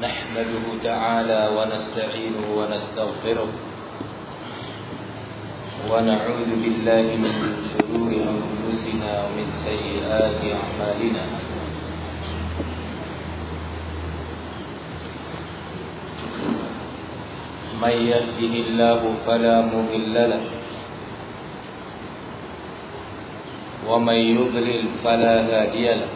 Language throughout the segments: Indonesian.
نحمده تعالى ونستعينه ونستغفره ونعوذ بالله من شرور أنفسنا ومن سيئات أعمالنا. من يهده الله فلا مضل له ومن يضلل فلا هادي له.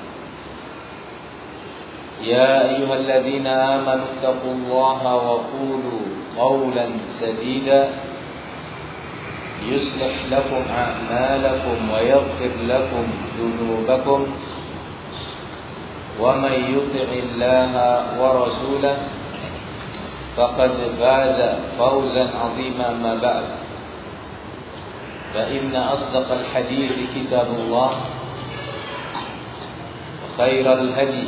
يا أيها الذين آمنوا اتقوا الله وقولوا قولا سديدا يصلح لكم أعمالكم ويغفر لكم ذنوبكم ومن يطع الله ورسوله فقد فاز فوزا عظيما ما بعد. فإن أصدق الحديث كتاب الله وخير الهدي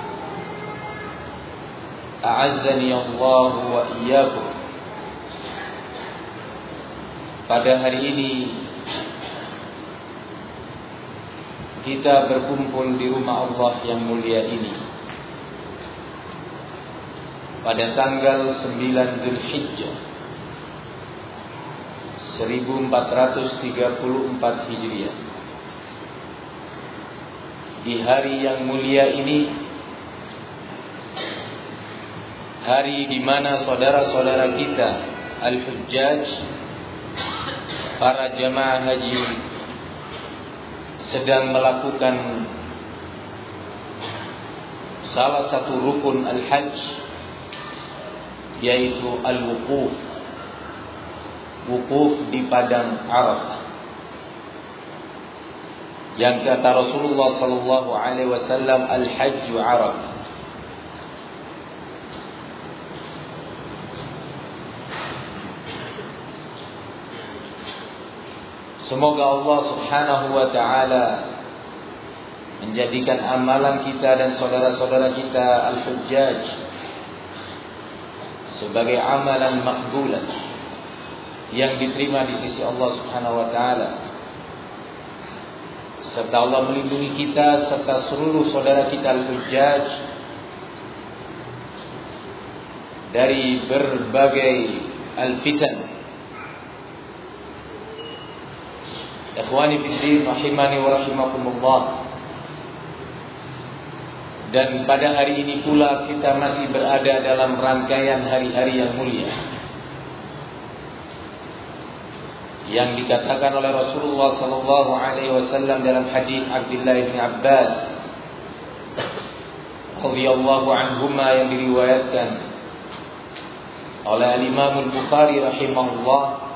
A'azzani Allah wa iyyakum. Pada hari ini kita berkumpul di rumah Allah yang mulia ini pada tanggal 9 Zulhijjah 1434 Hijriah di hari yang mulia ini hari di mana saudara-saudara kita al-hujjaj para jemaah haji sedang melakukan salah satu rukun al-hajj yaitu al-wukuf wukuf di padang Arafah. Yang kata Rasulullah sallallahu alaihi wasallam al-hajj Arafah Semoga Allah Subhanahu wa taala menjadikan amalan kita dan saudara-saudara kita al-hujjaj sebagai amalan makbulan yang diterima di sisi Allah Subhanahu wa taala. Serta Allah melindungi kita serta seluruh saudara kita al-hujjaj dari berbagai al-fitan Ikhwani fiddin rahimani wa rahimakumullah. Dan pada hari ini pula kita masih berada dalam rangkaian hari-hari yang mulia. Yang dikatakan oleh Rasulullah sallallahu alaihi wasallam dalam hadis Abdullah bin Abbas radhiyallahu anhuma yang diriwayatkan oleh Imam Al-Bukhari rahimahullah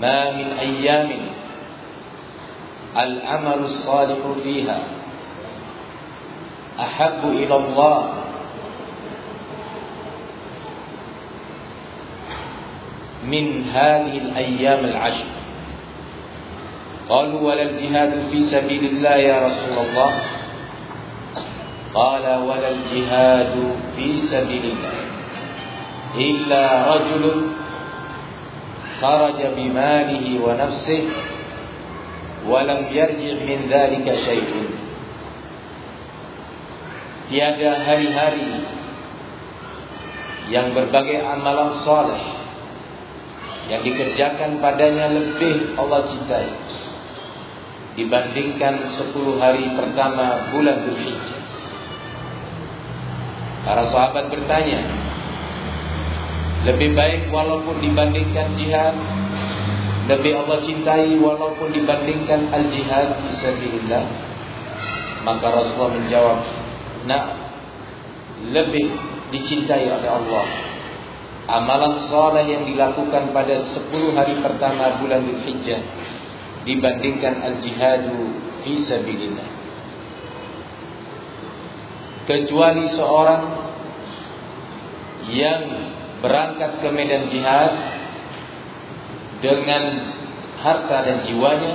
ما من أيام العمل الصالح فيها أحب إلى الله. من هذه الأيام العشر. قالوا ولا الجهاد في سبيل الله يا رسول الله. قال ولا الجهاد في سبيل الله إلا رجل خرج بماله ونفسه ولم يرجع من ذلك شيء. tiada hari-hari yang berbagai amalan soleh yang dikerjakan padanya lebih Allah cintai dibandingkan 10 hari pertama bulan Dzulhijjah. Para sahabat bertanya, lebih baik walaupun dibandingkan jihad, lebih Allah cintai walaupun dibandingkan al-jihad fisabilillah. Maka Rasulullah menjawab, "Nah, lebih dicintai oleh Allah amalan soleh yang dilakukan pada 10 hari pertama bulan Dzulhijjah dibandingkan al-jihadu fi. Kecuali seorang yang berangkat ke medan jihad dengan harta dan jiwanya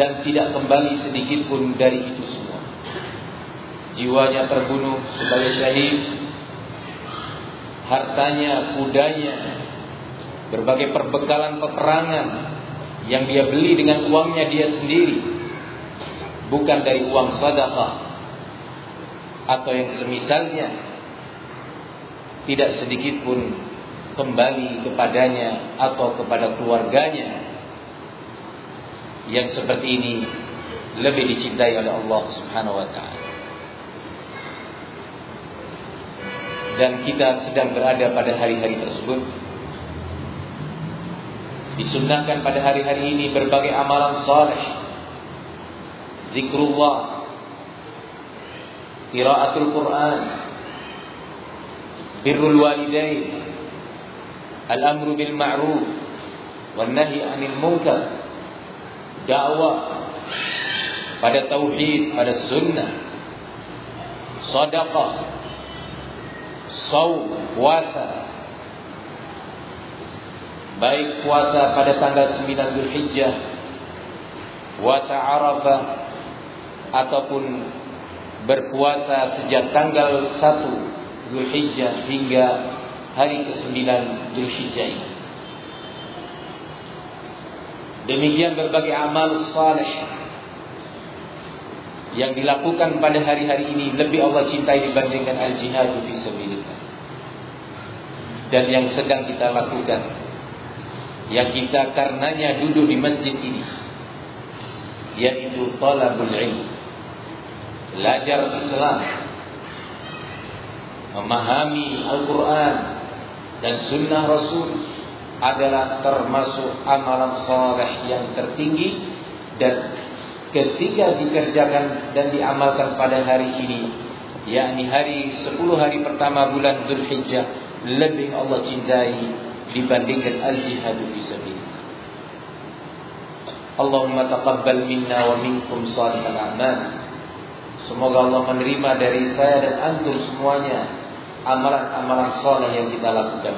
dan tidak kembali sedikit pun dari itu semua. Jiwanya terbunuh sebagai syahid, hartanya, kudanya, berbagai perbekalan peperangan yang dia beli dengan uangnya dia sendiri bukan dari uang sedekah atau yang semisalnya tidak sedikit pun kembali kepadanya atau kepada keluarganya yang seperti ini lebih dicintai oleh Allah Subhanahu wa taala. Dan kita sedang berada pada hari-hari tersebut Disunnahkan pada hari-hari ini berbagai amalan saleh. Zikrullah, qiraatul Quran, birrul walidain, al-amru bil ma'ruf. Wan nahi 'anil munkar, dakwah. Pada tauhid, pada sunnah, sedekah, saum, puasa, baik puasa pada tanggal 9 Zulhijjah, puasa Arafah ataupun berpuasa sejak tanggal 1 Zulhijjah hingga hari ke-9 Zulhijjah ini. Demikian berbagai amal saleh yang dilakukan pada hari-hari ini lebih Allah cintai dibandingkan al-jihad fi sabilillah. Dan yang sedang kita lakukan yang kita karenanya duduk di masjid ini yaitu talabul ilm belajar Islam memahami Al-Quran dan sunnah Rasul adalah termasuk amalan saleh yang tertinggi dan ketika dikerjakan dan diamalkan pada hari ini yakni hari 10 hari pertama bulan Zulhijjah lebih Allah cintai dibandingkan al-jihad fi. Allahumma taqabbal minna wa minkum salihal a'mal. Semoga Allah menerima dari saya dan antum semuanya amalan-amalan soleh yang kita lakukan.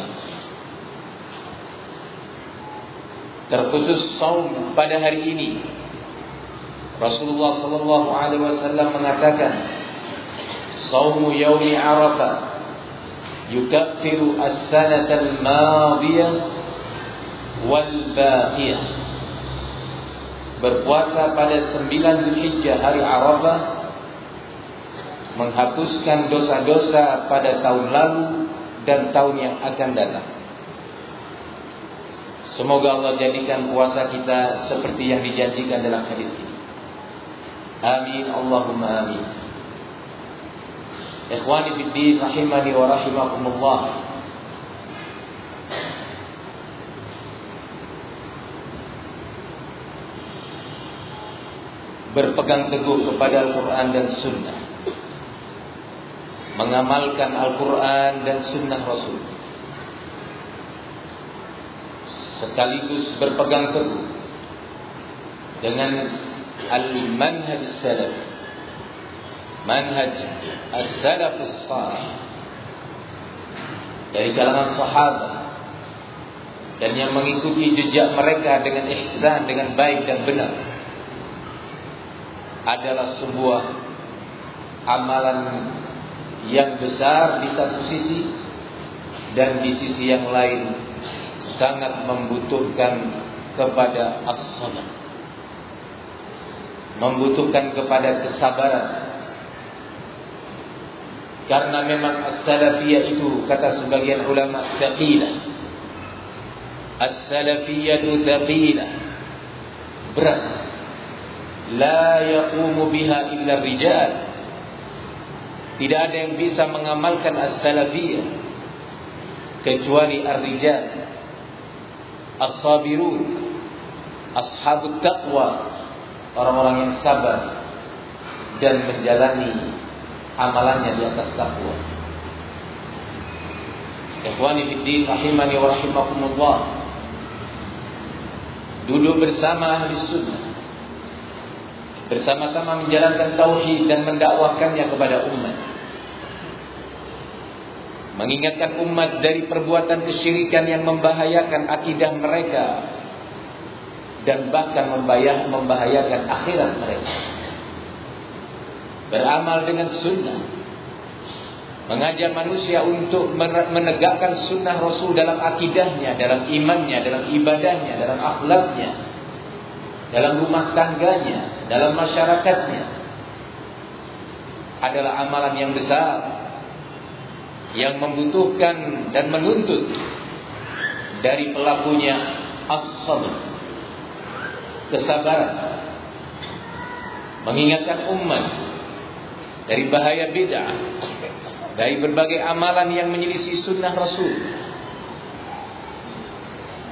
Terkhusus saum pada hari ini, Rasulullah Sallallahu Alaihi Wasallam mengatakan, "Saumu yomi arafah, yukaffiru as-sanata al-madiyah wal-baqiyah." Berpuasa pada sembilan Zulhijjah hari Arafah menghapuskan dosa-dosa pada tahun lalu dan tahun yang akan datang. Semoga Allah jadikan puasa kita seperti yang dijanjikan dalam hadis ini. Amin Allahumma amin. Ikhwani fi din rahimani wa rahimakumullah. Berpegang teguh kepada Al-Quran dan Sunnah Mengamalkan Al-Quran dan Sunnah Rasul. Sekaligus berpegang teguh Dengan Al-Manhaj Salaf. Manhaj as-salafus salih dari kalangan sahabat. Dan yang mengikuti jejak mereka dengan ihsan dengan baik dan benar. Adalah sebuah amalan yang besar di satu sisi dan di sisi yang lain sangat membutuhkan kepada as-sabar. Membutuhkan kepada kesabaran. Karena memang as-salafiyah itu kata sebagian ulama thaqilah. As-salafiyah itu thaqilah. Berat. La yaqumu biha illa rijal. Tidak ada yang bisa mengamalkan as-salafiyah kecuali ar-rijal. As-sabirun, ashabut taqwa, orang-orang yang sabar dan menjalani amalannya di atas takwa. Ikhwani fi din rahimani wa rahimakumullah. Duduk bersama ahli sunnah bersama-sama menjalankan tauhid dan mendakwahkannya kepada umat. Mengingatkan umat dari perbuatan kesyirikan yang membahayakan akidah mereka dan bahkan membahayakan akhirat mereka. Beramal dengan sunnah. Mengajak manusia untuk menegakkan sunnah Rasul dalam akidahnya, dalam imannya, dalam ibadahnya, dalam akhlaknya, dalam rumah tangganya, dalam masyarakatnya adalah amalan yang besar yang membutuhkan dan menuntut dari pelakunya as-sabr kesabaran mengingatkan umat dari bahaya bid'ah dari berbagai amalan yang menyelisih sunnah Rasul.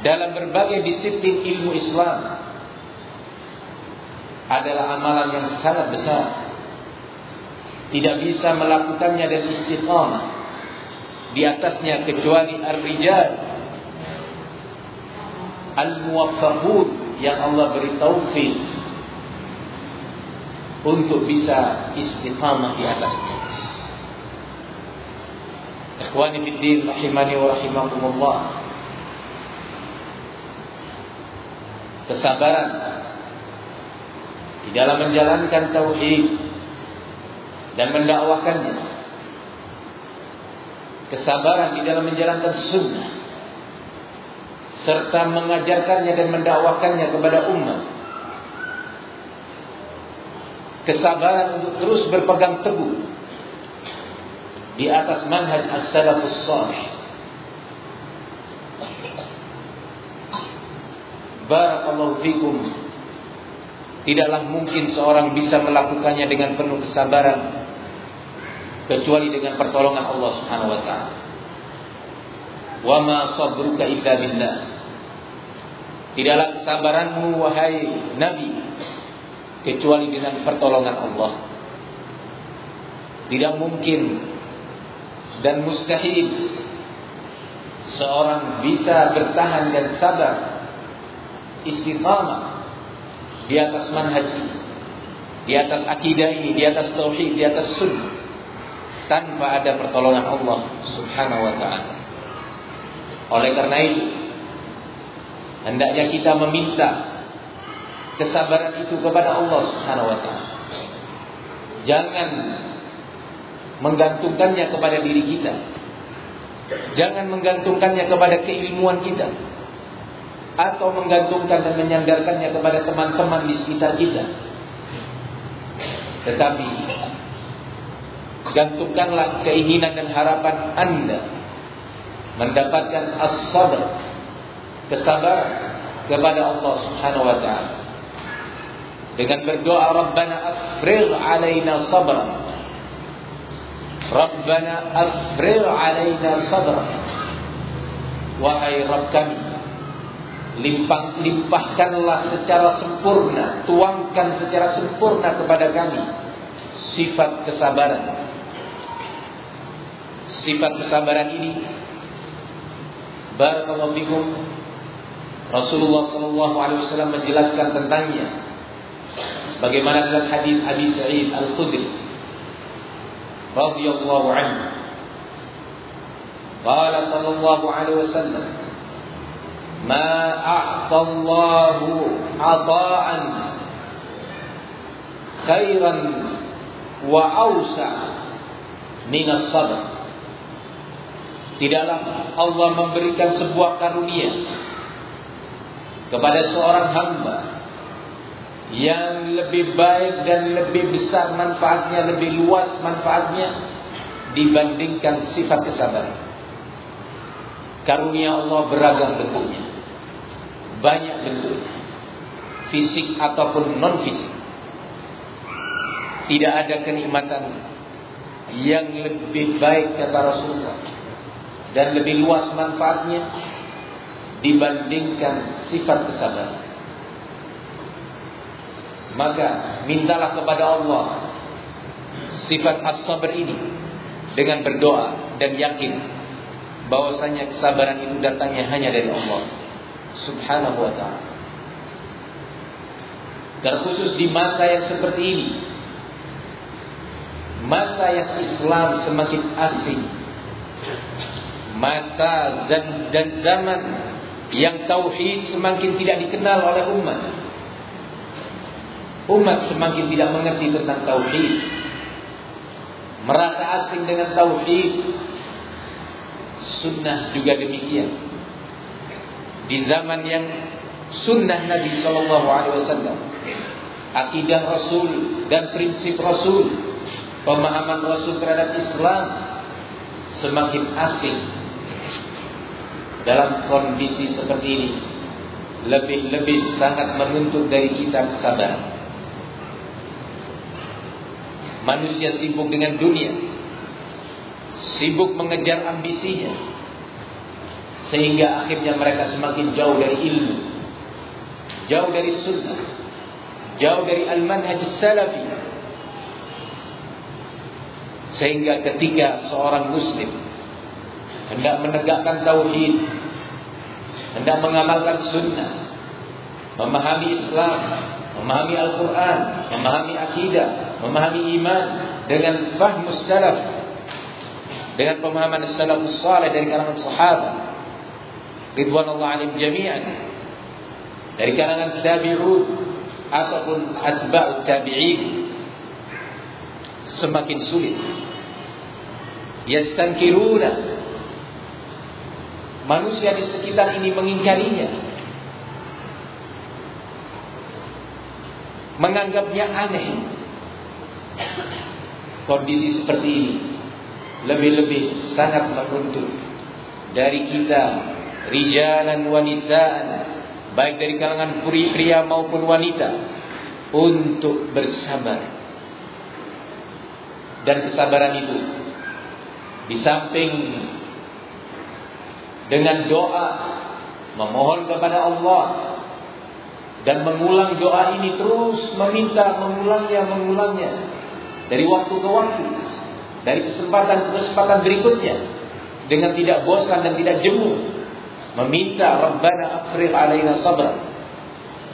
Dalam berbagai disiplin ilmu Islam adalah amalan yang sangat besar. Tidak bisa melakukannya dan istiqamah di atasnya kecuali ar-rijal al-muwaffaqun yang Allah beri taufik untuk bisa istiqamah di atasnya. Ikhwani rahimani wa rahimakumullah. Kesabaran di dalam menjalankan tauhid dan mendakwahkannya. Kesabaran di dalam menjalankan sunnah serta mengajarkannya dan mendakwahkannya kepada umat. Kesabaran untuk terus berpegang teguh di atas manhaj as-salafus salih. Barakallahu fikum Tidaklah mungkin seorang bisa melakukannya dengan penuh kesabaran kecuali dengan pertolongan Allah Subhanahu wa taala. Wa ma sabruka illa billah. Tidaklah kesabaranmu wahai Nabi kecuali dengan pertolongan Allah. Tidak mungkin dan mustahil seorang bisa bertahan dan sabar istiqamah di atas manhaj di atas akidah ini, di atas tauhid, di atas sunnah tanpa ada pertolongan Allah Subhanahu wa taala. Oleh karena itu, hendaknya kita meminta kesabaran itu kepada Allah Subhanahu wa taala. Jangan menggantungkannya kepada diri kita. Jangan menggantungkannya kepada keilmuan kita atau menggantungkan dan menyandarkannya kepada teman-teman di sekitar kita. Tetapi gantungkanlah keinginan dan harapan Anda mendapatkan as-sabr, kesabaran kepada Allah Subhanahu wa taala. Dengan berdoa Rabbana afrigh alaina sabra. Rabbana afrigh alaina sabra. Wahai Rabb kami, limpah limpahkanlah secara sempurna, tuangkan secara sempurna kepada kami sifat kesabaran. Sifat kesabaran ini barakallahu fikum Rasulullah sallallahu alaihi wasallam menjelaskan tentangnya bagaimana dalam hadis Abi Sa'id Al-Khudri radhiyallahu anhu qala sallallahu alaihi wasallam ما a'tallahu ata'an خيرا wa من minas sadaq tidaklah Allah memberikan sebuah karunia kepada seorang hamba yang lebih baik dan lebih besar manfaatnya, lebih luas manfaatnya dibandingkan sifat kesabaran. Karunia Allah beragam bentuknya. Banyak bentuknya. Fisik ataupun non fisik. Tidak ada kenikmatan yang lebih baik kata Rasulullah dan lebih luas manfaatnya dibandingkan sifat kesabaran. Maka mintalah kepada Allah sifat as-sabr ini dengan berdoa dan yakin bahwasanya kesabaran itu datangnya hanya dari Allah Subhanahu wa taala. Terkhusus di masa yang seperti ini, masa yang Islam semakin asing, masa dan zaman yang tauhid semakin tidak dikenal oleh umat. Umat semakin tidak mengerti tentang tauhid. Merasa asing dengan tauhid. Sunnah juga demikian. Di zaman yang sunnah Nabi Shallallahu Alaihi Wasallam, akidah Rasul dan prinsip Rasul pemahaman Rasul terhadap Islam semakin asing dalam kondisi seperti ini lebih-lebih sangat menuntut dari kita kesabaran. Manusia sibuk dengan dunia, sibuk mengejar ambisinya, sehingga akhirnya mereka semakin jauh dari ilmu, jauh dari sunnah, jauh dari al-manhaj salafi, sehingga ketika seorang muslim hendak menegakkan tauhid, hendak mengamalkan sunnah, memahami Islam, memahami Al-Quran, memahami akidah, memahami iman dengan fahmu salaf, dengan pemahaman salafus salih dari kalangan sahabat, ridwanullah alim jami'an, dari kalangan tabi'un ataupun atba'ut tabi'in. Semakin sulit. Yastankiruna. Manusia di sekitar ini mengingkarinya. Menganggapnya aneh. Kondisi seperti ini lebih-lebih sangat menuntut dari kita rijalan wanisaan baik dari kalangan pria maupun wanita untuk bersabar. Dan kesabaran itu di samping dengan doa memohon kepada Allah dan mengulang doa ini terus meminta mengulangnya mengulangnya dari waktu ke waktu dari kesempatan ke kesempatan berikutnya dengan tidak bosan dan tidak jemu meminta Rabbana afrigh alaina sabra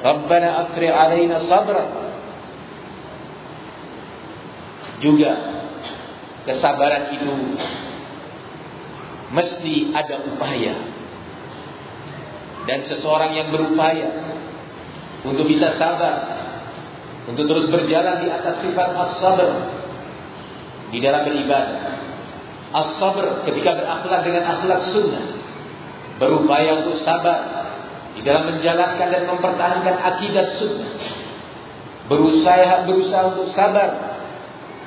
Rabbana afrigh alaina sabra juga kesabaran itu mesti ada upaya. Dan seseorang yang berupaya untuk bisa sabar, untuk terus berjalan di atas sifat as-sabr di dalam beribadah. As-sabr ketika berakhlak dengan akhlak sunnah, berupaya untuk sabar di dalam menjalankan dan mempertahankan akidah sunnah. Berusaha berusaha untuk sabar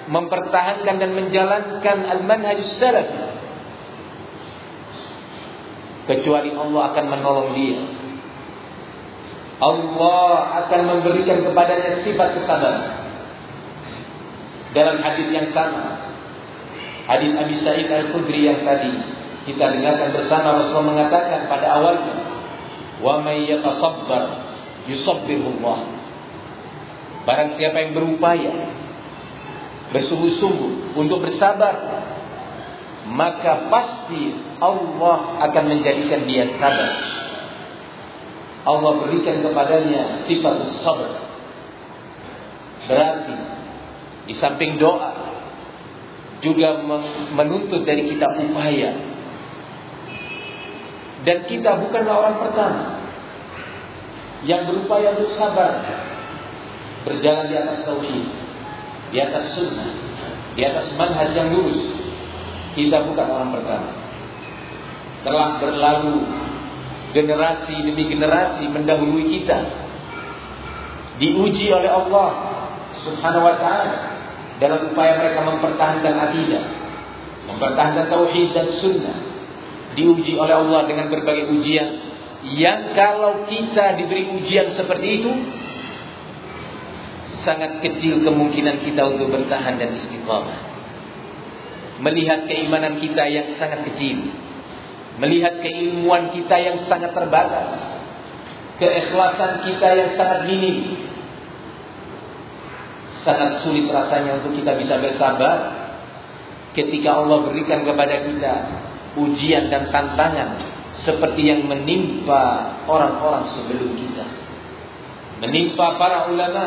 mempertahankan dan menjalankan al-manhaj salaf. Kecuali Allah akan menolong dia. Allah akan memberikan kepadanya sifat kesabaran. Dalam hadis yang sama hadis Abi Sa'id Al-Khudri yang tadi kita dengarkan bersama Rasul mengatakan pada awalnya wa may yatasabbar yusabbirullah barang siapa yang berupaya bersungguh-sungguh untuk bersabar maka pasti Allah akan menjadikan dia sabar. Allah berikan kepadanya sifat sabar. Berarti di samping doa juga menuntut dari kita upaya dan kita bukanlah orang pertama yang berupaya untuk sabar berjalan di atas tauhid di atas sunnah di atas manhaj yang lurus. Kita bukan orang pertama. Telah berlalu generasi demi generasi mendahului kita. Diuji oleh Allah Subhanahu wa taala dalam upaya mereka mempertahankan akidah, mempertahankan tauhid dan sunnah. Diuji oleh Allah dengan berbagai ujian yang kalau kita diberi ujian seperti itu sangat kecil kemungkinan kita untuk bertahan dan istiqamah. Melihat keimanan kita yang sangat kecil, melihat keilmuan kita yang sangat terbatas, keikhlasan kita yang sangat minim. Sangat sulit rasanya untuk kita bisa bersabar ketika Allah berikan kepada kita ujian dan tantangan seperti yang menimpa orang-orang sebelum kita. Menimpa para ulama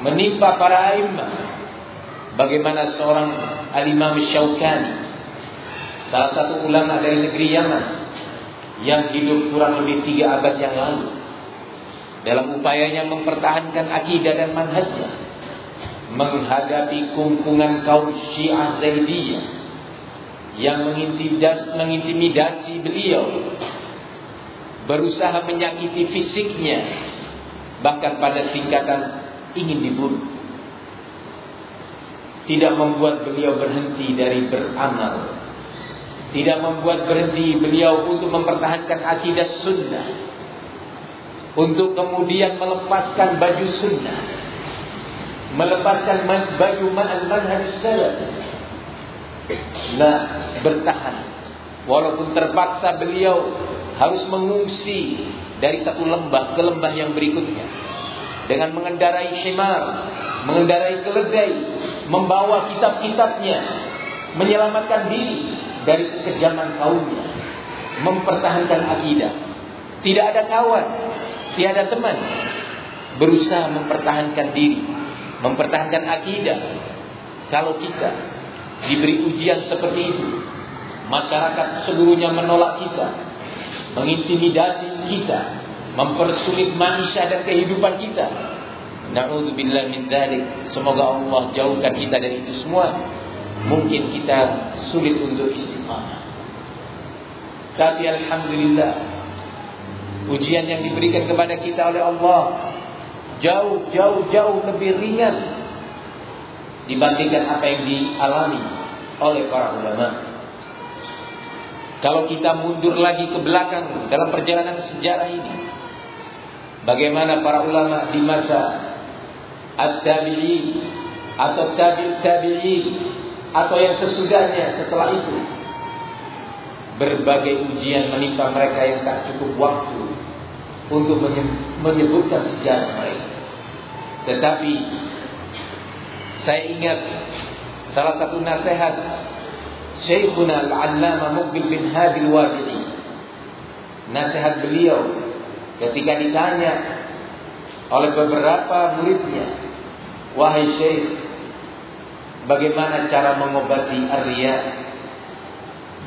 menimpa para a'immah. Bagaimana seorang al-Imam Syaukani, salah satu ulama dari negeri Yaman yang hidup kurang lebih tiga abad yang lalu, dalam upayanya mempertahankan akidah dan manhajnya, menghadapi kungkungan kaum Syiah Zaidiyah yang mengintimidasi, beliau, berusaha menyakiti fisiknya, bahkan pada tingkatan ingin dibunuh. Tidak membuat beliau berhenti dari beramal. Tidak membuat berhenti beliau untuk mempertahankan akidah sunnah. Untuk kemudian melepaskan baju sunnah. Melepaskan baju ma'al manhaj salaf. Nah, bertahan. Walaupun terpaksa beliau harus mengungsi dari satu lembah ke lembah yang berikutnya dengan mengendarai himar, mengendarai keledai, membawa kitab-kitabnya, menyelamatkan diri dari kekejaman kaumnya, mempertahankan akidah. Tidak ada kawan, tiada teman, berusaha mempertahankan diri, mempertahankan akidah. Kalau kita diberi ujian seperti itu, masyarakat seluruhnya menolak kita, mengintimidasi kita, mempersulit manusia dan kehidupan kita. Na'udzubillah min dzalik. Semoga Allah jauhkan kita dari itu semua. Mungkin kita sulit untuk istiqamah. Tapi alhamdulillah ujian yang diberikan kepada kita oleh Allah jauh jauh jauh lebih ringan dibandingkan apa yang dialami oleh para ulama. Kalau kita mundur lagi ke belakang dalam perjalanan sejarah ini, Bagaimana para ulama di masa at-tabi'in atau tabi' atau yang sesudahnya setelah itu berbagai ujian menimpa mereka yang tak cukup waktu untuk menyebutkan sejarah mereka. Tetapi saya ingat salah satu nasihat Syekhuna Al-Allama Muqbil bin Hadi Al-Wadi'i. Nasihat beliau Ketika ditanya oleh beberapa muridnya, wahai syekh, bagaimana cara mengobati ria?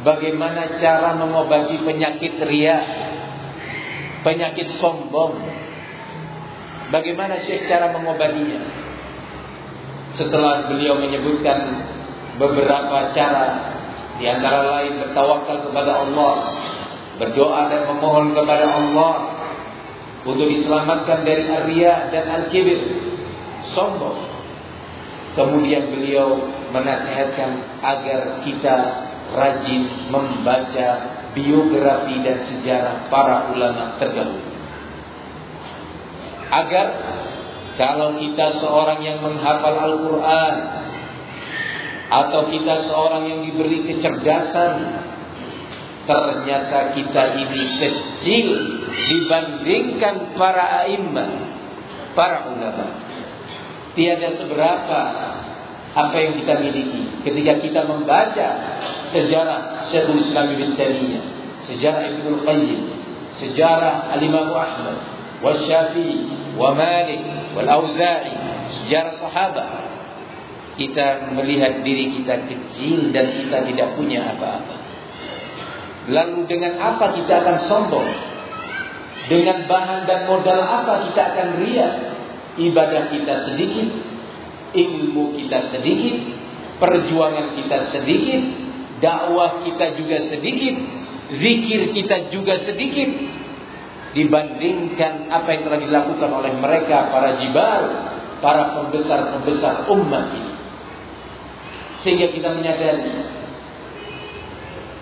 Bagaimana cara mengobati penyakit ria? Penyakit sombong. Bagaimana syekh cara mengobatinya? Setelah beliau menyebutkan beberapa cara di antara lain bertawakal kepada Allah, berdoa dan memohon kepada Allah untuk diselamatkan dari Arya dan Al-Kibir sombong. Kemudian beliau menasihatkan agar kita rajin membaca biografi dan sejarah para ulama terdahulu. Agar kalau kita seorang yang menghafal Al-Quran atau kita seorang yang diberi kecerdasan ternyata kita ini kecil dibandingkan para a'immah, para ulama. Tiada seberapa apa yang kita miliki ketika kita membaca sejarah Syekhul Islam Ibn Taimiyah, sejarah Ibnu Qayyim, sejarah Al-Imam Ahmad, wa Syafi'i, wa Malik, wal Auza'i, sejarah sahabat. Kita melihat diri kita kecil dan kita tidak punya apa-apa. Lalu dengan apa kita akan sombong? Dengan bahan dan modal apa kita akan ria? Ibadah kita sedikit, ilmu kita sedikit, perjuangan kita sedikit, dakwah kita juga sedikit, zikir kita juga sedikit dibandingkan apa yang telah dilakukan oleh mereka para jibal, para pembesar-pembesar umat ini. Sehingga kita menyadari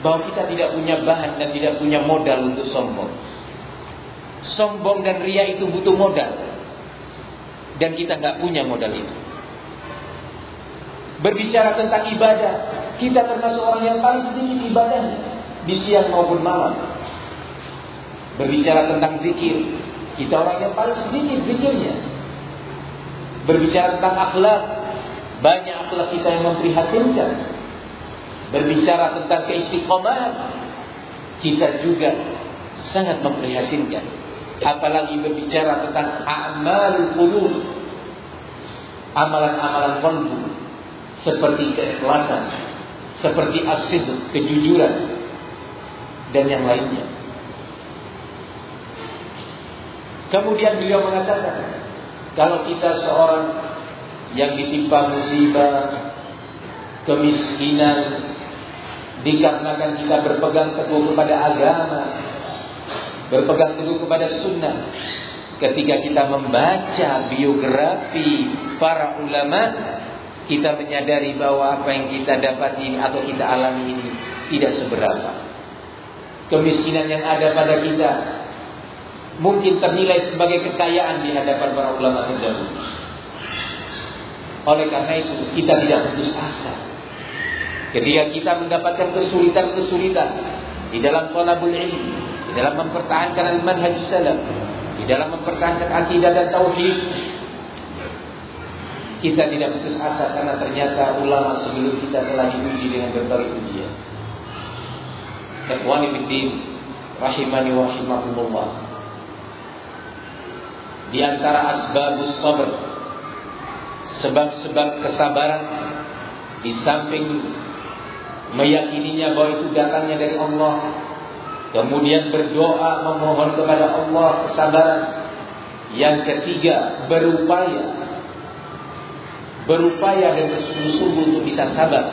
bahwa kita tidak punya bahan dan tidak punya modal untuk sombong. Sombong dan ria itu butuh modal. Dan kita nggak punya modal itu. Berbicara tentang ibadah, kita termasuk orang yang paling sedikit ibadahnya di siang maupun malam. Berbicara tentang zikir, kita orang yang paling sedikit zikirnya. Berbicara tentang akhlak, banyak akhlak kita yang memprihatinkan. Berbicara tentang keistiqomahan, kita juga sangat memprihatinkan. Apalagi berbicara tentang amal qulub, amalan-amalan qalbu seperti keikhlasan, seperti asid, kejujuran dan yang lainnya. Kemudian beliau mengatakan, kalau kita seorang yang ditimpa musibah, kemiskinan, dikarenakan kita berpegang teguh kepada agama, berpegang teguh kepada sunnah. Ketika kita membaca biografi para ulama, kita menyadari bahwa apa yang kita dapat ini atau kita alami ini tidak seberapa. Kemiskinan yang ada pada kita mungkin ternilai sebagai kekayaan di hadapan para ulama terdahulu. Oleh karena itu kita tidak putus asa. Ketika kita mendapatkan kesulitan-kesulitan di dalam talabul ilmi, di dalam mempertahankan al-manhaj salaf, di dalam mempertahankan akidah dan tauhid, kita tidak putus asa karena ternyata ulama sebelum kita telah diuji dengan berbagai ujian. Ikhwani fiddin, rahimani wa rahimakumullah di antara asbabus sabr sebab-sebab kesabaran di samping meyakininya bahwa itu datangnya dari Allah kemudian berdoa memohon kepada Allah kesabaran. Yang ketiga berupaya berupaya dan bersungguh-sungguh untuk bisa sabar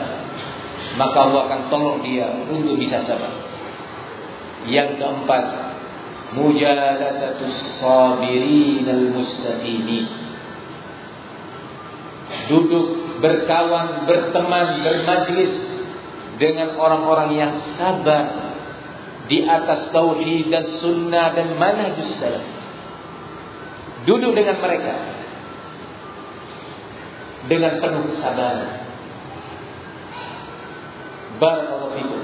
maka Allah akan tolong dia untuk bisa sabar. Yang keempat mujalasatus sabirin al-mustaqimin duduk berkawan berteman bermajlis dengan orang-orang yang sabar di atas tauhid dan sunnah dan manhajus salaf. Duduk dengan mereka dengan penuh kesabaran barakallahu fikum.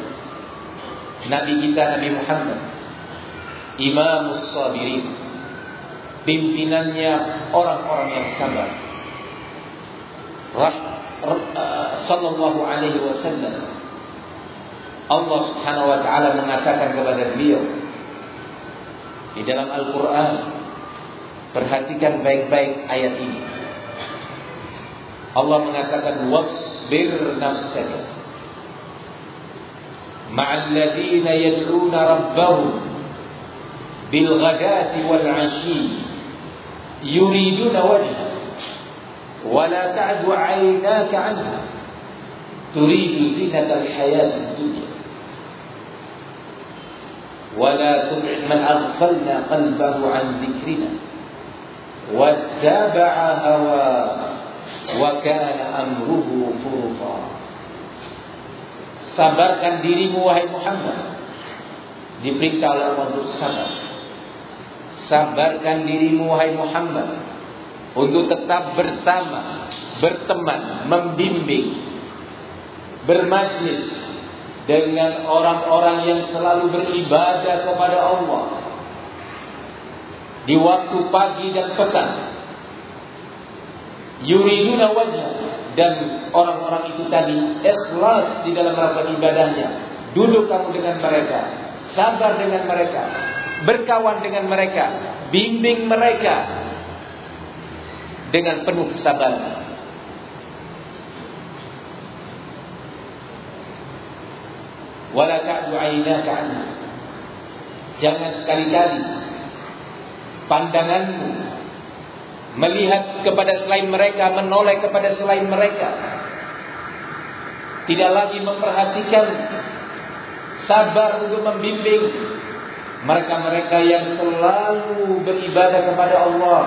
Nabi kita Nabi Muhammad Imam Sabirin pimpinannya orang-orang yang sabar. Rah, uh, sallallahu alaihi wasallam. Allah Subhanahu wa taala mengatakan kepada beliau di dalam Al-Qur'an perhatikan baik-baik ayat ini. Allah mengatakan wasbir nafsaka ma'al ladina yad'una rabbahum بالغداة والعشي يريدون وجهه ولا تعد عيناك عنها تريد زينة الحياة الدنيا ولا تطع من أغفلنا قلبه عن ذكرنا واتبع هواه وكان أمره فرطا Sabarkan dirimu wahai Muhammad Diperintah oleh Allah untuk sabar Sabarkan dirimu wahai Muhammad untuk tetap bersama, berteman, membimbing, bermajlis dengan orang-orang yang selalu beribadah kepada Allah di waktu pagi dan petang. Yuriduna wajah dan orang-orang itu tadi ikhlas di dalam melakukan ibadahnya. Duduk kamu dengan mereka, sabar dengan mereka, berkawan dengan mereka, bimbing mereka dengan penuh kesabaran. Wala ta'du 'ainaka anha. Jangan sekali-kali pandanganmu melihat kepada selain mereka, menoleh kepada selain mereka. tidak lagi memperhatikan sabar untuk membimbing mereka-mereka yang selalu beribadah kepada Allah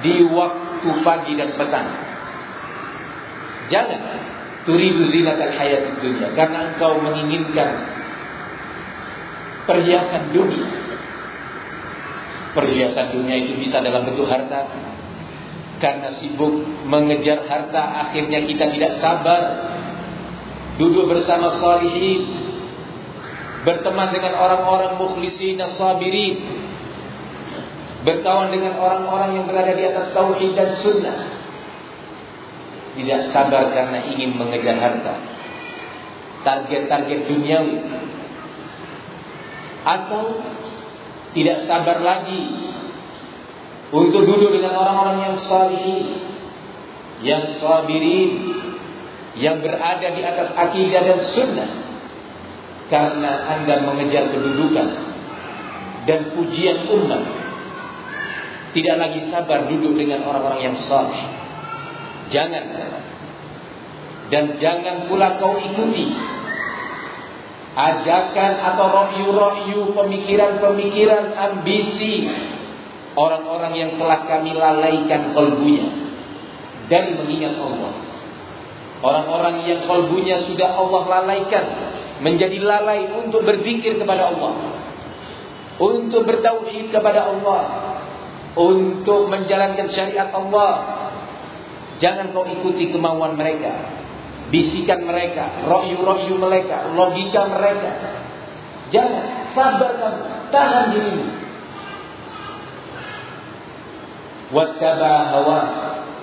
di waktu pagi dan petang. Jangan turidu zinatal hayat dunia karena engkau menginginkan perhiasan dunia. Perhiasan dunia itu bisa dalam bentuk harta. Karena sibuk mengejar harta akhirnya kita tidak sabar duduk bersama salihin berteman dengan orang-orang mukhlisin dan sabirin berkawan dengan orang-orang yang berada di atas tauhid dan sunnah. Tidak sabar karena ingin mengejar harta. Target-target duniawi. Atau tidak sabar lagi untuk duduk dengan orang-orang yang salih, yang sabirin, yang berada di atas akidah dan sunnah. Karena Anda mengejar kedudukan dan pujian umat. Tidak lagi sabar duduk dengan orang-orang yang salih. Jangan. Dan jangan pula kau ikuti ajakan atau rohyu-rohyu pemikiran-pemikiran ambisi orang-orang yang telah kami lalaikan kolbunya dari mengingat Allah. Orang-orang yang kolbunya sudah Allah lalaikan menjadi lalai untuk berzikir kepada Allah, untuk bertauhid kepada Allah, untuk menjalankan syariat Allah. Jangan kau ikuti kemauan mereka, bisikan mereka, rohyu-rohyu mereka, logika mereka. Jangan, sabar kamu, tahan dirimu. Wattaba hawa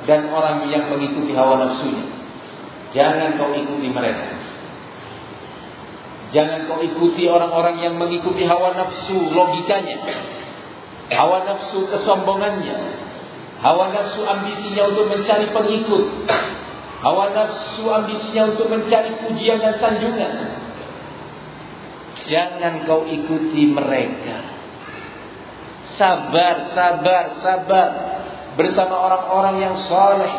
dan orang yang mengikuti hawa nafsunya. Jangan kau ikuti mereka. Jangan kau ikuti orang-orang yang mengikuti hawa nafsu logikanya. Hawa nafsu kesombongannya. Hawa nafsu ambisinya untuk mencari pengikut. Hawa nafsu ambisinya untuk mencari pujian dan sanjungan. Jangan kau ikuti mereka. Sabar, sabar, sabar. Bersama orang-orang yang soleh.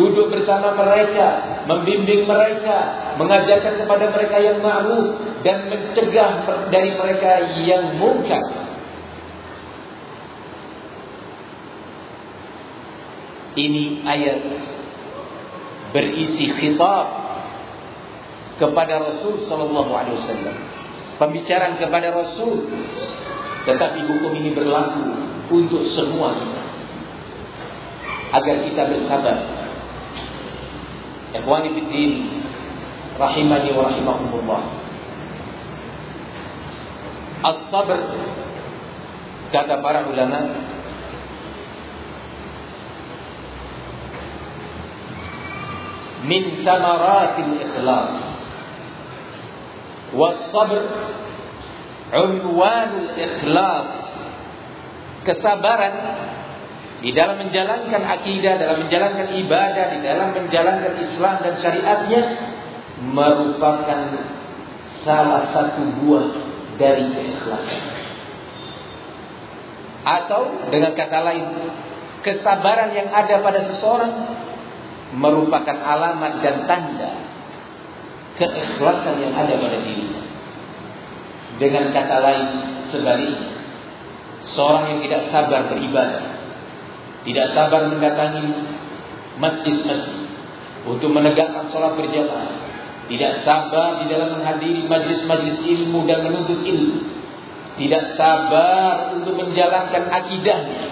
Duduk bersama mereka. Membimbing mereka. Mengajarkan kepada mereka yang ma'ruf. Dan mencegah dari mereka yang mungkar. Ini ayat berisi khitab kepada Rasul sallallahu alaihi wasallam. Pembicaraan kepada Rasul. Tetapi hukum ini berlaku untuk semua kita. Agar kita bersabar. Ikhwani fiddin rahimani wa rahimakumullah. As-sabr kata para ulama min samaratil ikhlas was-sabr unwanul ikhlas kesabaran di dalam menjalankan akidah, dalam menjalankan ibadah, di dalam menjalankan Islam dan syariatnya merupakan salah satu buah dari keikhlasan. Atau dengan kata lain, kesabaran yang ada pada seseorang merupakan alamat dan tanda keikhlasan yang ada pada dirinya. Dengan kata lain, sebaliknya, seorang yang tidak sabar beribadah, tidak sabar mendatangi masjid-masjid untuk menegakkan sholat berjamaah, tidak sabar di dalam menghadiri majlis-majlis ilmu dan menuntut ilmu, tidak sabar untuk menjalankan akidahnya,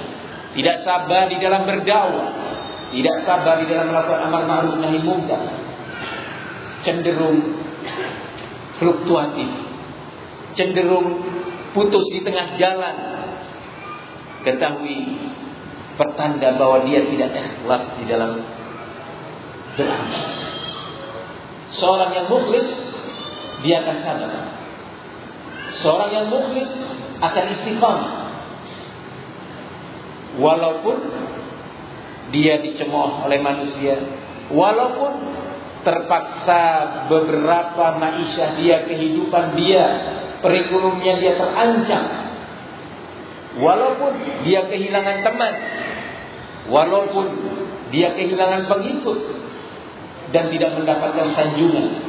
tidak sabar di dalam berdakwah, tidak sabar di dalam melakukan amar ma'ruf nahi munkar, cenderung fluktuatif, cenderung putus di tengah jalan. Ketahui pertanda bahwa dia tidak ikhlas di dalam beramal. Seorang yang mukhlis dia akan sabar. Seorang yang mukhlis akan istiqamah. Walaupun dia dicemooh oleh manusia walaupun terpaksa beberapa maisha dia kehidupan dia perekonomian dia terancam walaupun dia kehilangan teman walaupun dia kehilangan pengikut dan tidak mendapatkan sanjungan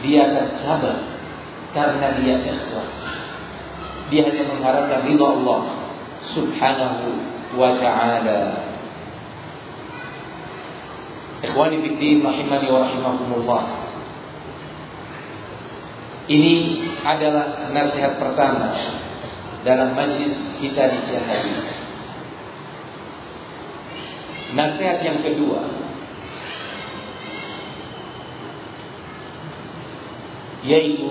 dia akan sabar karena dia ikhlas. Dia hanya mengharapkan ridha Allah Subhanahu wa taala. Ikhwani fi din rahimani wa rahimakumullah. Ini adalah nasihat pertama dalam majlis kita di siang hari. Nasihat yang kedua yaitu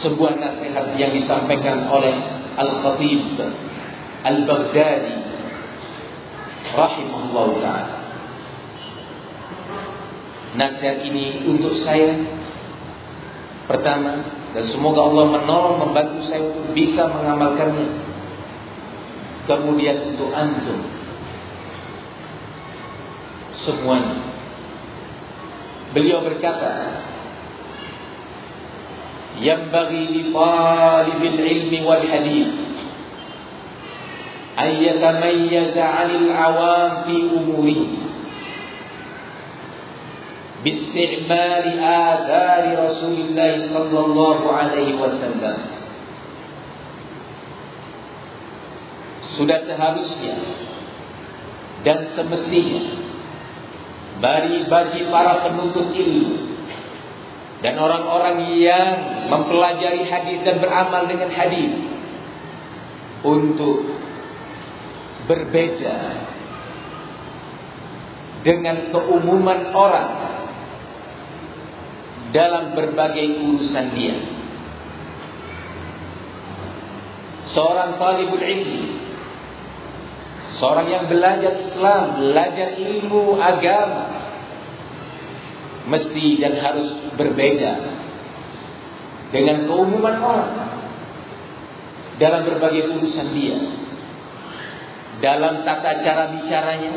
sebuah nasihat yang disampaikan oleh Al-Khatib Al-Baghdadi rahimahullah taala. Nasihat ini untuk saya pertama dan semoga Allah menolong membantu saya untuk bisa mengamalkannya. Kemudian untuk antum semuanya. Beliau berkata, ينبغي لطالب العلم والحديث أن يتميز عن العوام في أموره باستعمال آثار رسول الله صلى الله عليه وسلم sudah seharusnya dan semestinya bagi bagi para penuntut ilmu dan orang-orang yang mempelajari hadis dan beramal dengan hadis untuk berbeda dengan keumuman orang dalam berbagai urusan dia. Seorang talibul ilmi, seorang yang belajar Islam, belajar ilmu agama, mesti dan harus berbeda dengan keumuman orang dalam berbagai urusan dia dalam tata cara bicaranya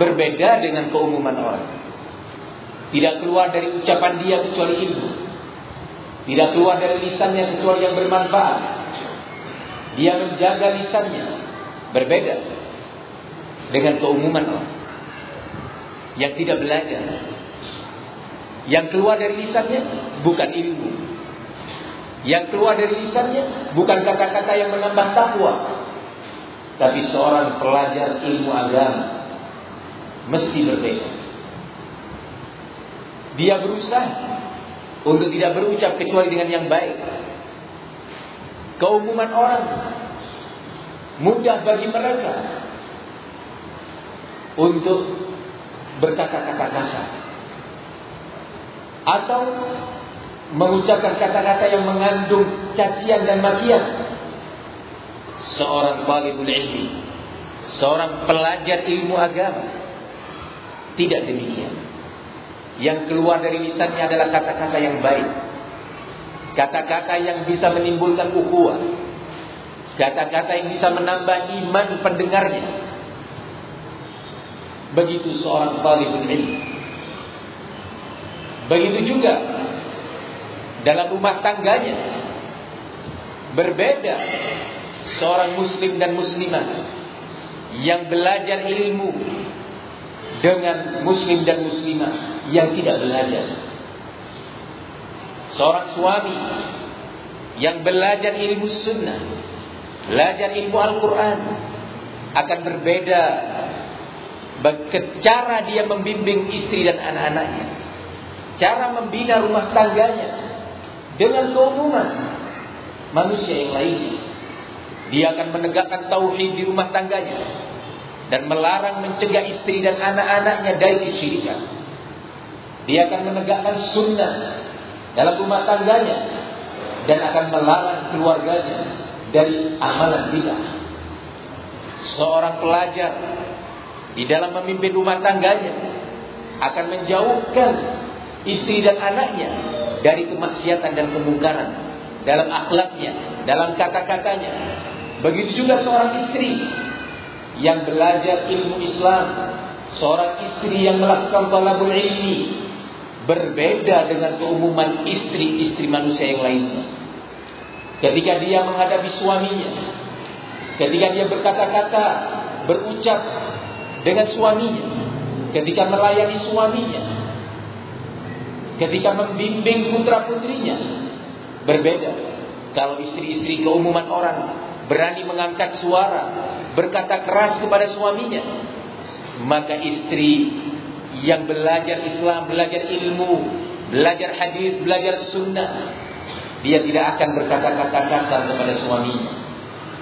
berbeda dengan keumuman orang tidak keluar dari ucapan dia kecuali ilmu tidak keluar dari lisannya kecuali yang bermanfaat dia menjaga lisannya berbeda dengan keumuman orang yang tidak belajar. Yang keluar dari lisannya bukan ilmu. Yang keluar dari lisannya bukan kata-kata yang menambah takwa. Tapi seorang pelajar ilmu agama mesti berbeda. Dia berusaha untuk tidak berucap kecuali dengan yang baik. Keumuman orang mudah bagi mereka untuk berkata-kata kasar atau mengucapkan kata-kata yang mengandung cacian dan makian seorang talibul ilmi seorang pelajar ilmu agama tidak demikian yang keluar dari lisannya adalah kata-kata yang baik kata-kata yang bisa menimbulkan ukhuwah kata-kata yang bisa menambah iman pendengarnya Begitu seorang talibul ilmi. Begitu juga dalam rumah tangganya. Berbeda seorang muslim dan muslimah yang belajar ilmu dengan muslim dan muslimah yang tidak belajar. Seorang suami yang belajar ilmu sunnah, belajar ilmu Al-Quran akan berbeda cara dia membimbing istri dan anak-anaknya, cara membina rumah tangganya dengan keumuman manusia yang lainnya. Dia akan menegakkan tauhid di rumah tangganya dan melarang mencegah istri dan anak-anaknya dari kesyirikan. Dia akan menegakkan sunnah dalam rumah tangganya dan akan melarang keluarganya dari amalan bidah. Seorang pelajar di dalam memimpin rumah tangganya akan menjauhkan istri dan anaknya dari kemaksiatan dan kemungkaran dalam akhlaknya, dalam kata-katanya. Begitu juga seorang istri yang belajar ilmu Islam, seorang istri yang melakukan talabul ilmi berbeda dengan keumuman istri-istri manusia yang lainnya. Ketika dia menghadapi suaminya, ketika dia berkata-kata, berucap dengan suaminya ketika melayani suaminya ketika membimbing putra-putrinya berbeda. Kalau istri-istri keumuman orang berani mengangkat suara, berkata keras kepada suaminya, maka istri yang belajar Islam, belajar ilmu, belajar hadis, belajar sunnah, dia tidak akan berkata-kata kasar kepada suaminya.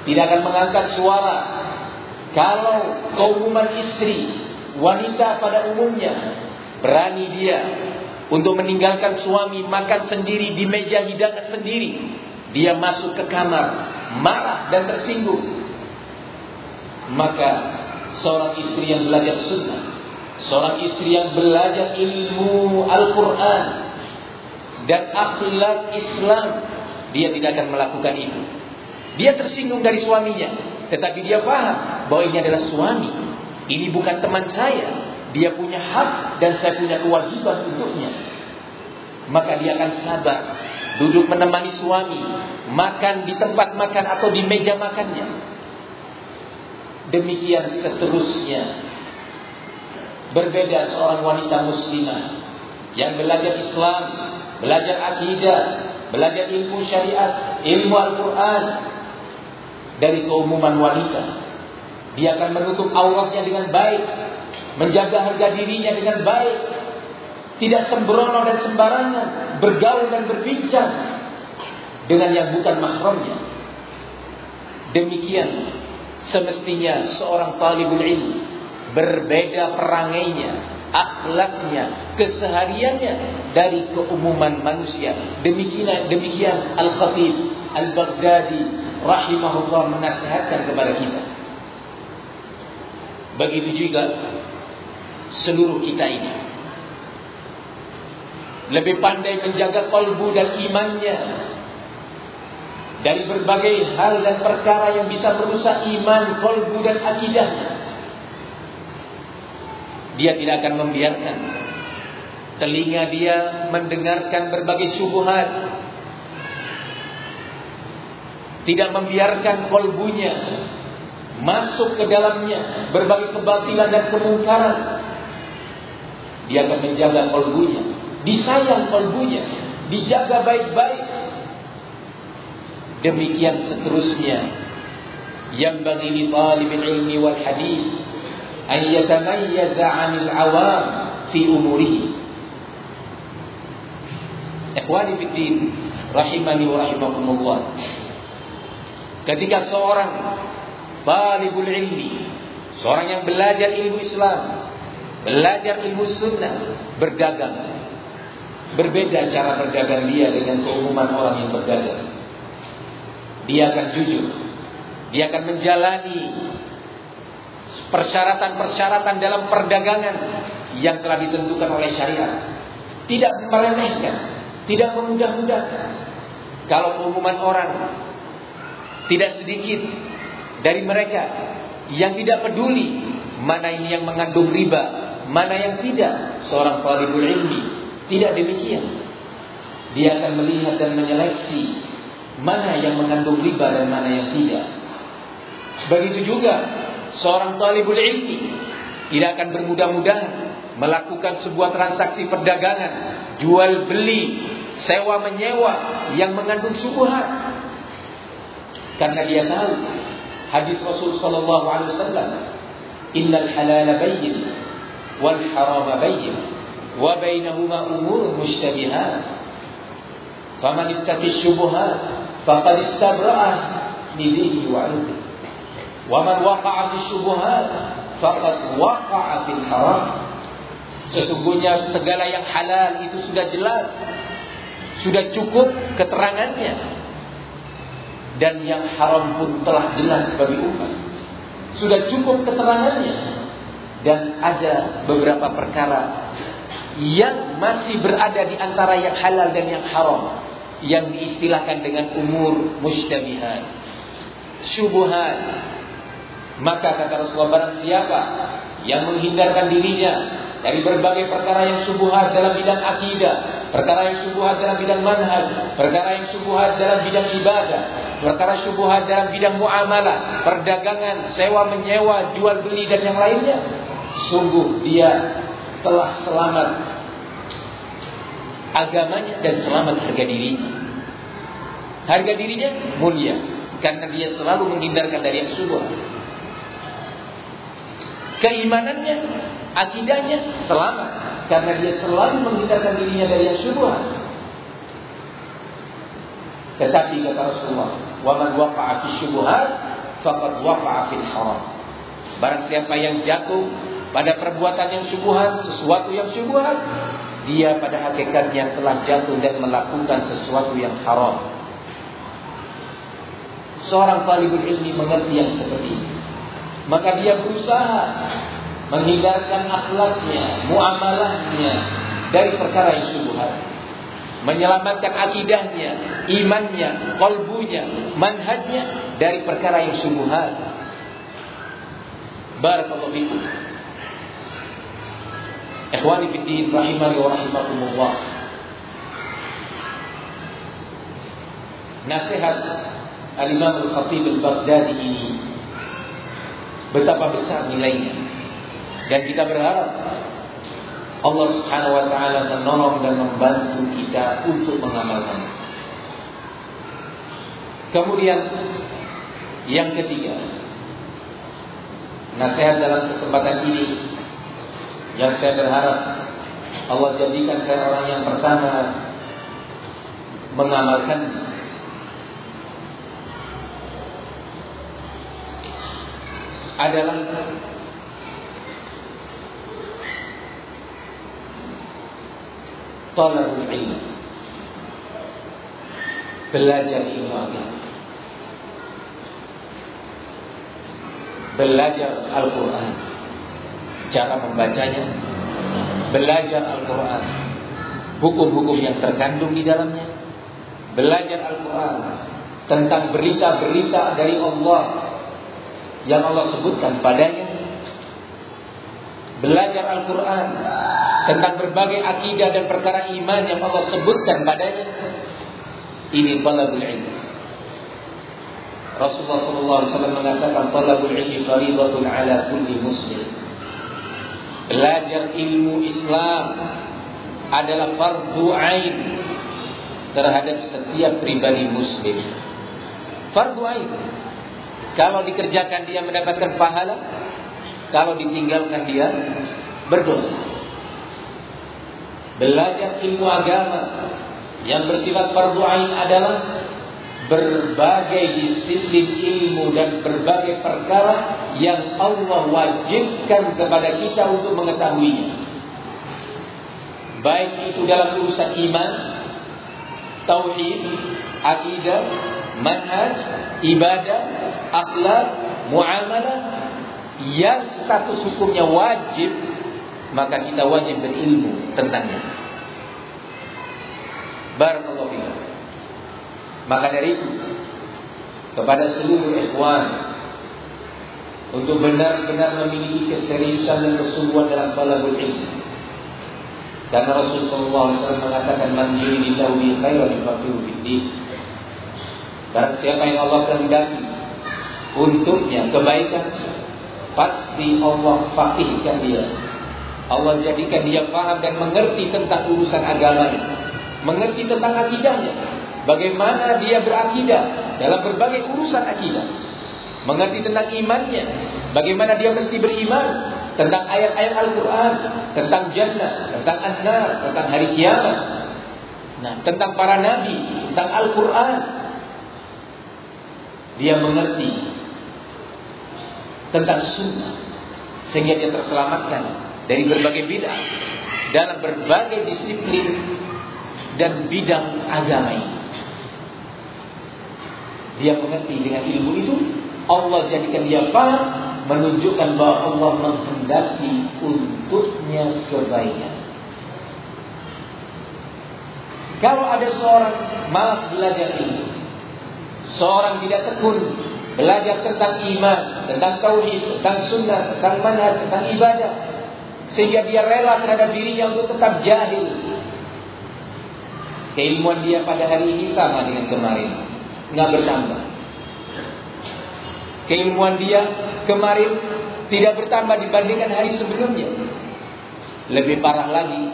Tidak akan mengangkat suara. Kalau keumuman istri, wanita pada umumnya, berani dia untuk meninggalkan suami makan sendiri di meja hidangan sendiri. Dia masuk ke kamar, marah dan tersinggung. Maka seorang istri yang belajar sunnah, seorang istri yang belajar ilmu Al-Quran dan akhlak Islam, dia tidak akan melakukan itu. Dia tersinggung dari suaminya, tetapi dia paham bahwa ini adalah suami. Ini bukan teman saya. Dia punya hak dan saya punya kewajiban untuknya. Maka dia akan sabar. Duduk menemani suami. Makan di tempat makan atau di meja makannya. Demikian seterusnya. Berbeda seorang wanita muslimah. Yang belajar Islam. Belajar akidah. Belajar ilmu syariat. Ilmu Al-Quran. Dari keumuman wanita. Dia akan menutup auratnya dengan baik menjaga harga dirinya dengan baik, tidak sembrono dan sembarangan, bergaul dan berbincang dengan yang bukan mahramnya. Demikian semestinya seorang talibul ilmi berbeda perangainya, akhlaknya, kesehariannya dari keumuman manusia. Demikian demikian Al-Khatib Al-Baghdadi rahimahullah menasihatkan kepada kita. Begitu juga seluruh kita ini. Lebih pandai menjaga kolbu dan imannya dari berbagai hal dan perkara yang bisa merusak iman, kolbu dan akidahnya. Dia tidak akan membiarkan telinga dia mendengarkan berbagai syubhat. Tidak membiarkan kolbunya masuk ke dalamnya berbagai kebatilan dan kemungkaran dia akan menjaga kolbunya. Disayang kolbunya. Dijaga baik-baik. Demikian seterusnya. Yang bagi li talibul ilmi wal hadis yatamayyaza 'anil awam fi umurihi. Ikhwani din, rahimani. Ketika seorang talibul ilmi, seorang yang belajar ilmu Islam, belajar ilmu sunnah, berdagang. Berbeda cara berdagang dia dengan keumuman orang yang berdagang. Dia akan jujur. Dia akan menjalani persyaratan-persyaratan dalam perdagangan yang telah ditentukan oleh syariat. Tidak meremehkan, tidak memudah-mudahkan. Kalau keumuman orang tidak sedikit dari mereka yang tidak peduli mana ini yang mengandung riba, mana yang tidak seorang talibul ilmi tidak demikian dia akan melihat dan menyeleksi mana yang mengandung riba dan mana yang tidak begitu juga seorang talibul ilmi tidak akan bermudah-mudahan melakukan sebuah transaksi perdagangan, jual beli, sewa menyewa yang mengandung subuhat. Karena dia tahu hadis Rasul sallallahu alaihi wasallam, "Innal halal bayyin wal haram bayyin wa bainahuma umur mushtabihat." Faman ittaqi syubuhat faqad istabra'a lidhihi wa 'irdihi. Waman waqa'a fi syubhat faqad waqa'a fil haram. Sesungguhnya segala yang halal itu sudah jelas. Sudah cukup keterangannya. Dan yang haram pun telah jelas bagi umat. Sudah cukup keterangannya. Dan ada beberapa perkara yang masih berada di antara yang halal dan yang haram yang diistilahkan dengan umur mustabihat syubuhat maka kata Rasulullah barang siapa yang menghindarkan dirinya dari berbagai perkara yang subuhat dalam bidang akidah, perkara yang subuhat dalam bidang manhaj, perkara yang subuhat dalam bidang ibadah, perkara subuhat dalam bidang muamalah, perdagangan, sewa menyewa, jual beli dan yang lainnya, sungguh dia telah selamat agamanya dan selamat harga dirinya. Harga dirinya mulia karena dia selalu menghindarkan dari yang subhat. Keimanannya, akidahnya selamat karena dia selalu menghindarkan dirinya dari yang subhat. Tetapi kata Rasulullah, "Wa man waqa'a fi syubhat faqad waqa'a fil haram." Barang siapa yang jatuh pada perbuatan yang syubhat, sesuatu yang syubhat, dia pada hakikatnya telah jatuh dan melakukan sesuatu yang haram. Seorang talibul ilmi mengerti yang seperti ini. Maka dia berusaha menghindarkan akhlaknya, muamalahnya dari perkara yang syubhat. Menyelamatkan akidahnya, imannya, kolbunya, manhajnya dari perkara yang syubhat. Barakallahu fikum. Ikhwani fi din rahimani wa rahimakumullah. Nasihat Al-Imam Al-Khatib Al-Baghdadi ini betapa besar nilainya. Dan kita berharap Allah Subhanahu wa taala menolong dan membantu kita untuk mengamalkannya. Kemudian yang ketiga, nasihat dalam kesempatan ini yang saya berharap Allah jadikan saya orang yang pertama mengamalkan adalah talabul ilmu belajar ilmu agama. Belajar Al-Quran. Cara membacanya. Belajar Al-Quran. Hukum-hukum yang terkandung di dalamnya. Belajar Al-Quran tentang berita-berita dari Allah yang Allah sebutkan padanya. Belajar Al-Quran tentang berbagai akidah dan perkara iman yang Allah sebutkan padanya. Ini talabul ilmu Rasulullah SAW mengatakan talabul ilmi faridatun ala kulli muslim. Belajar ilmu Islam adalah fardu ain terhadap setiap pribadi muslim. Fardu ain kalau dikerjakan dia mendapatkan pahala, kalau ditinggalkan dia berdosa. Belajar ilmu agama yang bersifat fardu ain adalah berbagai disiplin ilmu dan berbagai perkara yang Allah wajibkan kepada kita untuk mengetahuinya. Baik itu dalam urusan iman, tauhid, akidah, manhaj, ibadah, akhlak, muamalah yang status hukumnya wajib, maka kita wajib berilmu tentangnya. Barakallahu fikum. Maka dari itu kepada seluruh ikhwan untuk benar-benar memiliki keseriusan dan kesungguhan dalam talabul ilmu. Karena Rasulullah SAW mengatakan man bi khairan yufaqihu siapa yang Allah kehendaki untuknya kebaikan pasti Allah fakihkan dia. Allah jadikan dia paham dan mengerti tentang urusan agamanya, mengerti tentang akidahnya, bagaimana dia berakidah dalam berbagai urusan akidah, mengerti tentang imannya, bagaimana dia mesti beriman tentang ayat-ayat Al-Quran, tentang jannah, tentang an-nar, tentang hari kiamat, nah, tentang para nabi, tentang Al-Quran. Dia mengerti tentang sunnah sehingga dia terselamatkan dari berbagai bid'ah dalam berbagai disiplin dan bidang agama ini. Dia mengerti dengan ilmu itu Allah jadikan dia paham menunjukkan bahwa Allah menghendaki untuknya kebaikan. Kalau ada seorang malas belajar ilmu, seorang tidak tekun belajar tentang iman, tentang tauhid, tentang sunnah, tentang manhaj, tentang ibadah, sehingga dia rela terhadap dirinya untuk tetap jahil. Keilmuan dia pada hari ini sama dengan kemarin, nggak bertambah. Keilmuan dia kemarin tidak bertambah dibandingkan hari sebelumnya. Lebih parah lagi,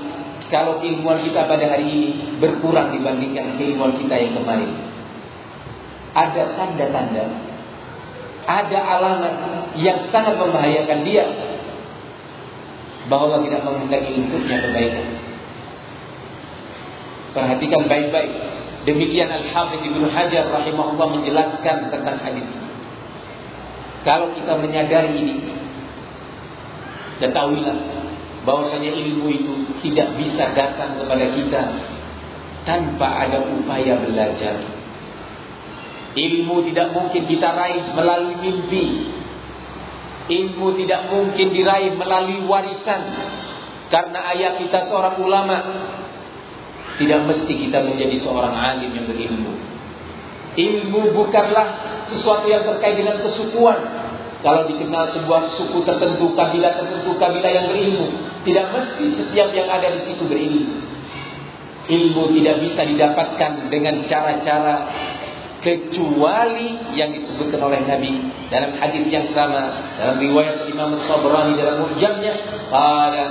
kalau keilmuan kita pada hari ini berkurang dibandingkan keilmuan kita yang kemarin. Ada tanda-tanda, ada alamat yang sangat membahayakan dia bahwa Allah tidak menghendaki untuknya kebaikan. Perhatikan baik-baik. Demikian Al-Hafidh Ibnu Hajar rahimahullah menjelaskan tentang hadis. Kalau kita menyadari ini, ketahuilah bahwasanya ilmu itu tidak bisa datang kepada kita tanpa ada upaya belajar. Ilmu tidak mungkin kita raih melalui mimpi. Ilmu tidak mungkin diraih melalui warisan. Karena ayah kita seorang ulama. Tidak mesti kita menjadi seorang alim yang berilmu. Ilmu bukanlah sesuatu yang terkait dengan kesukuan. Kalau dikenal sebuah suku tertentu, kabilah tertentu, kabilah yang berilmu. Tidak mesti setiap yang ada di situ berilmu. Ilmu tidak bisa didapatkan dengan cara-cara kecuali yang disebutkan oleh Nabi dalam hadis yang sama dalam riwayat Imam Tabrani dalam mujamnya qala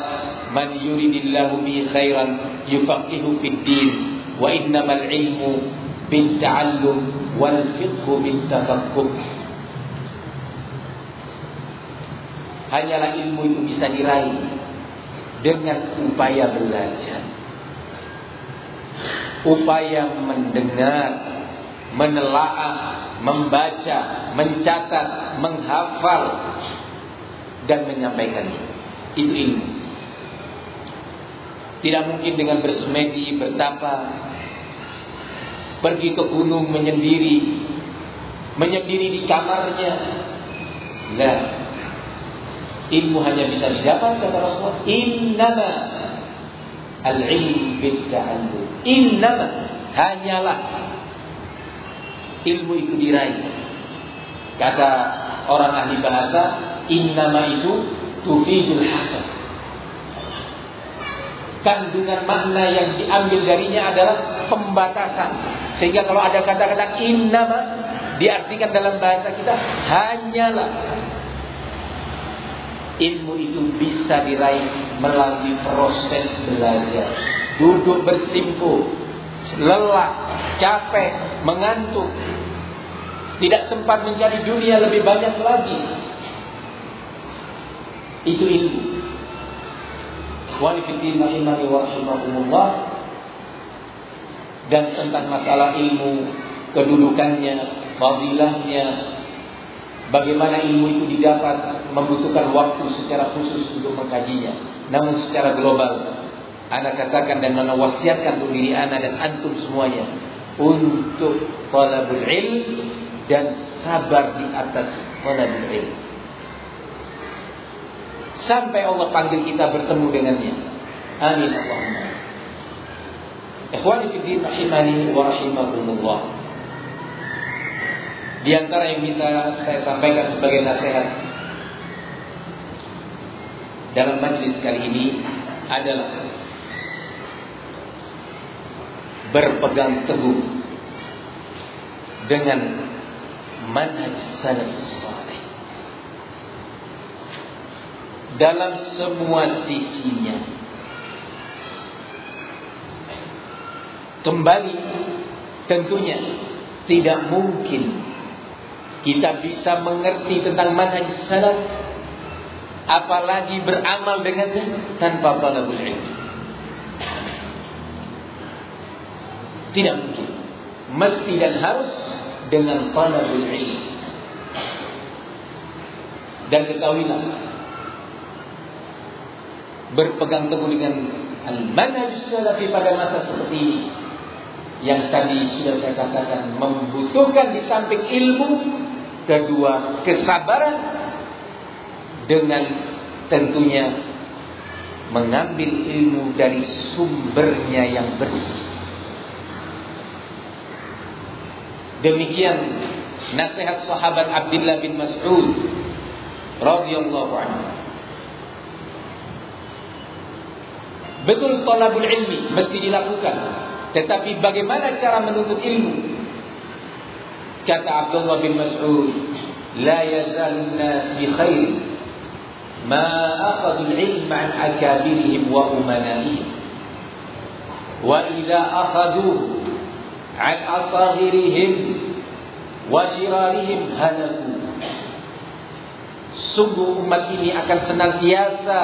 man yuridillahu bi khairan yufaqihu fid din wa innamal ilmu bil ta'allum wal fiqhu bil tafaqquh hanyalah ilmu itu bisa diraih dengan upaya belajar. Upaya mendengar, menelaah, membaca, mencatat, menghafal dan menyampaikannya. Itu ilmu. Tidak mungkin dengan bersemedi, bertapa, pergi ke gunung menyendiri, menyendiri di kamarnya. Nah, Ilmu hanya bisa didapat kata Rasulullah. Innama al-ilm bid-ta'allum. Innama hanyalah ilmu itu diraih. Kata orang ahli bahasa, innama itu tufidul hasan. Kandungan makna yang diambil darinya adalah pembatasan. Sehingga kalau ada kata-kata innama diartikan dalam bahasa kita hanyalah ilmu itu bisa diraih melalui proses belajar. Duduk bersimpu, lelah, capek, mengantuk. Tidak sempat mencari dunia lebih banyak lagi. Itu ilmu. Dan tentang masalah ilmu, kedudukannya, fadilahnya, Bagaimana ilmu itu didapat membutuhkan waktu secara khusus untuk mengkajinya. Namun secara global, anak katakan dan mana wasiatkan untuk diri anak dan antum semuanya untuk talabul ilm dan sabar di atas talabul ilm. Sampai Allah panggil kita bertemu dengannya. Amin Allahumma. Ikhwani fi din rahimani wa rahimakumullah. Di antara yang bisa saya sampaikan sebagai nasihat dalam majlis kali ini adalah berpegang teguh dengan manhaj salaf saleh dalam semua sisinya kembali tentunya tidak mungkin kita bisa mengerti tentang manhaj salaf apalagi beramal dengannya tanpa talabul ilmi. Tidak mungkin. Mesti dan harus dengan talabul ilmi. Dan ketahuilah berpegang teguh dengan al-manhaj salafi pada masa seperti ini yang tadi sudah saya katakan membutuhkan di samping ilmu Kedua, kesabaran dengan tentunya mengambil ilmu dari sumbernya yang bersih. Demikian nasihat sahabat Abdullah bin Mas'ud radhiyallahu anhu. Betul talabul ilmi mesti dilakukan, tetapi bagaimana cara menuntut ilmu? Kata Abdullah bin Mas'ud, "La yazal nas bi khair ma akhadhu al-ilm an akabirihim wa umanahihim." wa idza akhadhu an asaghirihim wa shirarihim halaku sungguh umat ini akan senantiasa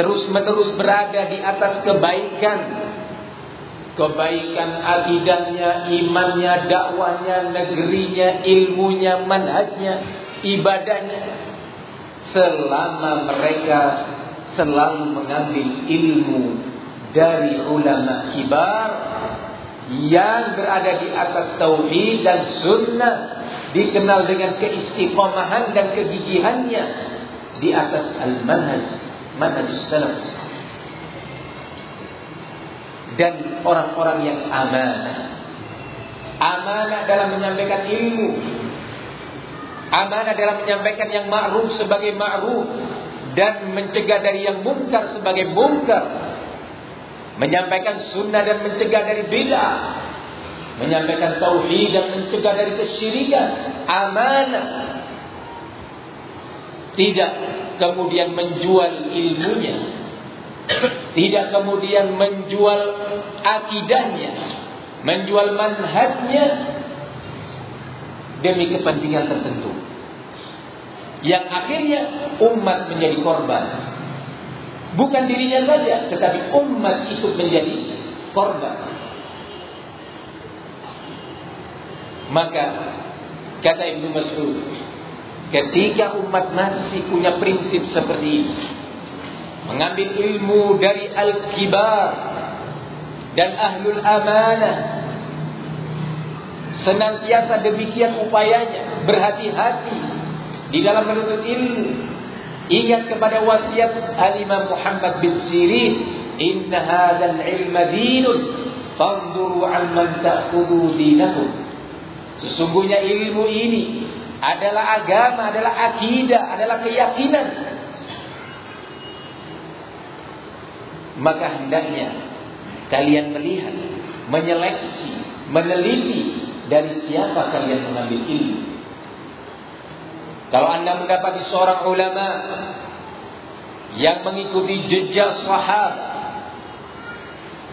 terus menerus berada di atas kebaikan. Kebaikan akidahnya, imannya, dakwahnya, negerinya, ilmunya, manhajnya, ibadahnya. Selama mereka selalu mengambil ilmu dari ulama kibar yang berada di atas tauhid dan sunnah dikenal dengan keistiqomahan dan kegigihannya di atas al-manhaj manhaj salaf dan orang-orang yang amanah. Amanah dalam menyampaikan ilmu. Amanah dalam menyampaikan yang ma'ruf sebagai ma'ruf dan mencegah dari yang mungkar sebagai mungkar. Menyampaikan sunnah dan mencegah dari bid'ah. Menyampaikan tauhid dan mencegah dari kesyirikan. Amanah. Tidak kemudian menjual ilmunya tidak kemudian menjual akidahnya, menjual manhajnya demi kepentingan tertentu. Yang akhirnya umat menjadi korban. Bukan dirinya saja, tetapi umat itu menjadi korban. Maka kata Ibnu Mas'ud, ketika umat masih punya prinsip seperti ini, mengambil ilmu dari al-kibar dan ahlul amanah senantiasa demikian upayanya berhati-hati di dalam menuntut ilmu ingat kepada wasiat al-imam Muhammad bin Sirin inna hadzal ilma dinun fanzuru amman ta'khudhu dinakum sesungguhnya ilmu ini adalah agama adalah akidah adalah keyakinan maka hendaknya kalian melihat, menyeleksi, meneliti dari siapa kalian mengambil ilmu. Kalau anda mendapati seorang ulama yang mengikuti jejak sahabat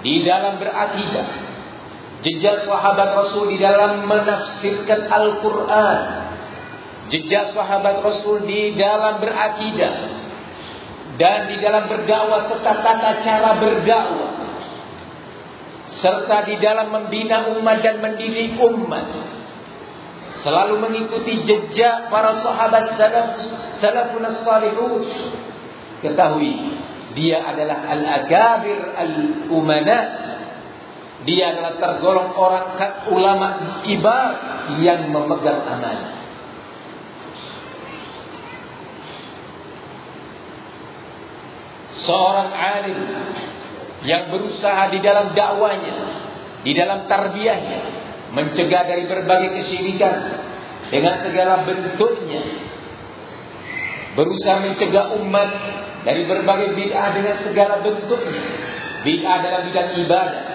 di dalam berakidah, jejak sahabat Rasul di dalam menafsirkan Al-Quran, jejak sahabat Rasul di dalam berakidah, dan di dalam berdakwah serta tata cara berdakwah serta di dalam membina umat dan mendidik umat selalu mengikuti jejak para sahabat salaf salafun salihun ketahui dia adalah al-agabir al-umana. Dia adalah tergolong orang ulama kibar yang memegang amanah. Seorang alim yang berusaha di dalam dakwanya, di dalam tarbiyahnya, mencegah dari berbagai kesyirikan dengan segala bentuknya, berusaha mencegah umat dari berbagai bid'ah dengan segala bentuknya, bid'ah dalam bidang ibadah.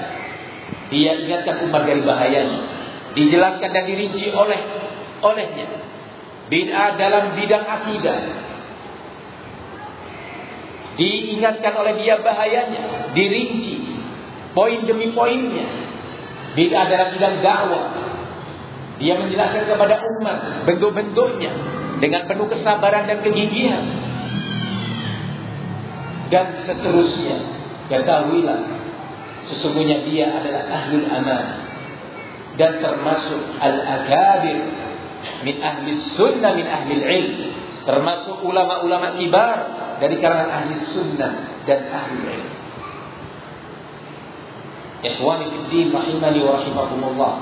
Dia ingatkan umat dari bahayanya, dijelaskan dan dirinci oleh olehnya. Bid'ah dalam bidang akidah, Diingatkan oleh dia bahayanya, dirinci poin demi poinnya. Bila dalam bidang dakwah, dia menjelaskan kepada umat bentuk-bentuknya dengan penuh kesabaran dan kegigihan. Dan seterusnya, ketahuilah sesungguhnya dia adalah ahlul aman dan termasuk al-agabir min ahli sunnah min ahli ilm termasuk ulama-ulama kibar dari kalangan ahli sunnah dan ahli ilmu. Ikhwani fiddin rahimani wa rahimakumullah.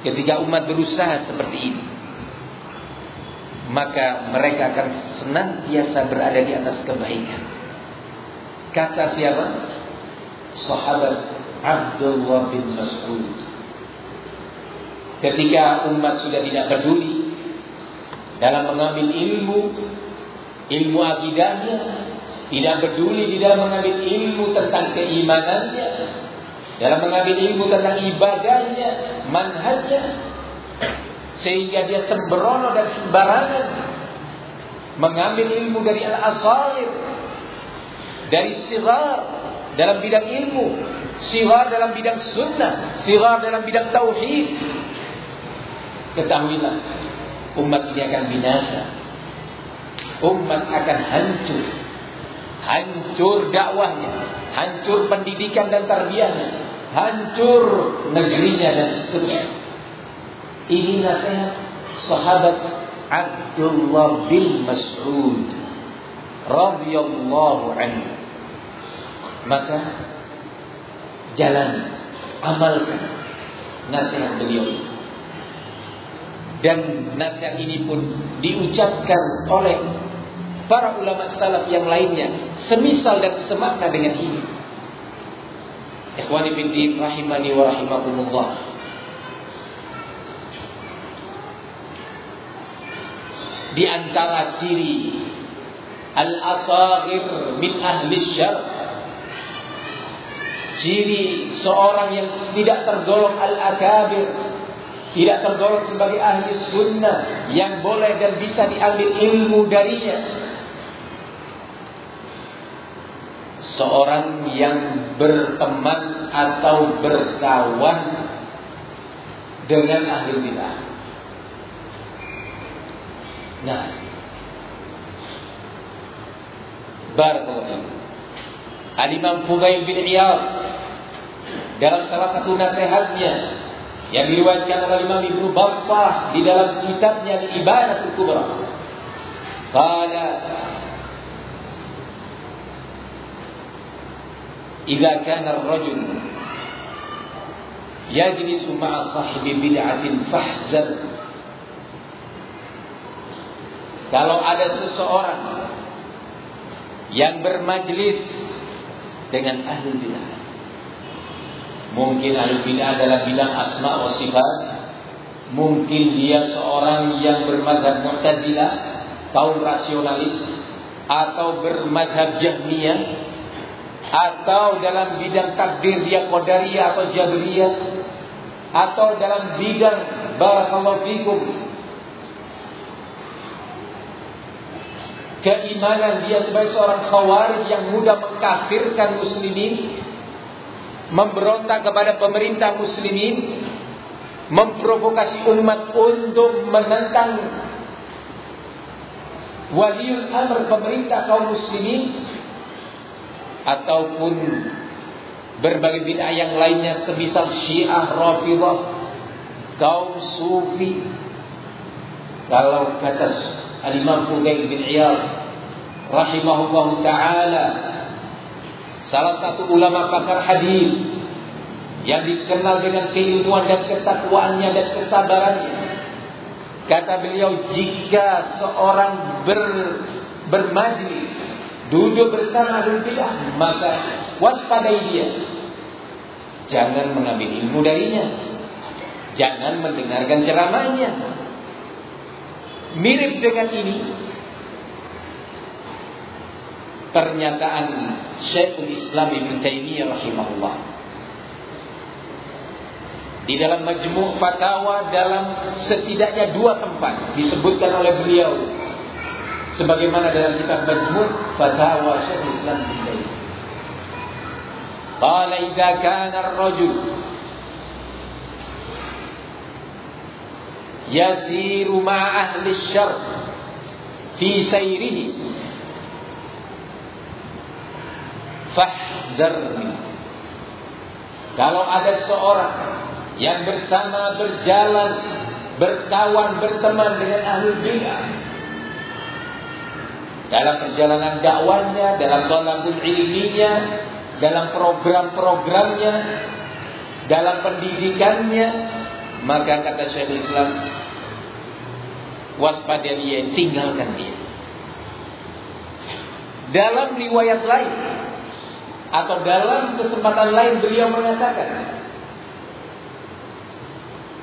Ketika umat berusaha seperti ini, maka mereka akan senantiasa berada di atas kebaikan. Kata siapa? Sahabat Abdullah bin Mas'ud. Ketika umat sudah tidak peduli dalam mengambil ilmu, ilmu akidahnya, tidak peduli di dalam mengambil ilmu tentang keimanannya, dalam mengambil ilmu tentang ibadahnya, manhajnya, sehingga dia sembrono dan sembarangan mengambil ilmu dari al-asalir, dari sigar, dalam bidang ilmu, sigar dalam bidang sunnah, sigar dalam bidang tauhid. Ketahuilah, umat ini akan binasa. Umat akan hancur. Hancur dakwahnya, hancur pendidikan dan tarbiyahnya, hancur negerinya dan seterusnya. Ini nasihat sahabat Abdullah bin Mas'ud radhiyallahu anhu. Maka jalan amalkan nasihat beliau dan nasihat ini pun diucapkan oleh para ulama salaf yang lainnya semisal dan semakna dengan ini. Ikhwani fiddin rahimani wa rahimakumullah. Di antara ciri al-asaghir min ahli syar ciri seorang yang tidak tergolong al-akabir tidak tergolong sebagai ahli sunnah yang boleh dan bisa diambil ilmu darinya seorang yang berteman atau berkawan dengan ahli bidah. Nah, Barakallahu Al-Imam Fudail bin Iyad dalam salah satu nasihatnya yang diriwayatkan oleh Imam Ibnu Battah di dalam kitabnya Al-Ibadatul Kubra. Qala إذا كان الرجل يجلس مع صاحب بدعة فاحذر Kalau ada seseorang yang bermajlis dengan ahli bidah. Mungkin ahli bidah adalah bilang asma wa sifat. Mungkin dia seorang yang bermadhab mu'tazilah, kaum rasionalis atau bermadhab jahmiyah atau dalam bidang takdir dia qadariyah atau jabriyah atau dalam bidang barakallahu fikum. Keimanan dia sebagai seorang khawarij yang mudah mengkafirkan muslimin. Memberontak kepada pemerintah muslimin. Memprovokasi umat untuk menentang waliul amr pemerintah kaum muslimin ataupun berbagai bid'ah yang lainnya semisal Syiah, Rafidhah, kaum Sufi. Kalau kata Al-Imam Fudail bin Iyad rahimahullah taala salah satu ulama pakar hadis yang dikenal dengan keilmuan dan ketakwaannya dan kesabarannya. Kata beliau, jika seorang ber, bermajlis duduk bersama ahli bidah, maka waspadai dia. Jangan mengambil ilmu darinya. Jangan mendengarkan ceramahnya. Mirip dengan ini pernyataan Syekhul Islam Ibn Taimiyah rahimahullah. Di dalam majmu' fatwa dalam setidaknya dua tempat disebutkan oleh beliau sebagaimana dalam kitab Majmu' Fatawa Syekh Islam bin. Qala idza kana ar-rajul yasiru ma'a ahli syarr fi sayrihi fahdhar Kalau ada seorang yang bersama berjalan, berkawan, berteman dengan ahli bid'ah, dalam perjalanan dakwanya, dalam tolakul ilminya, dalam program-programnya, dalam pendidikannya, maka kata Syekh Islam, waspada dia, tinggalkan dia. Dalam riwayat lain atau dalam kesempatan lain beliau mengatakan,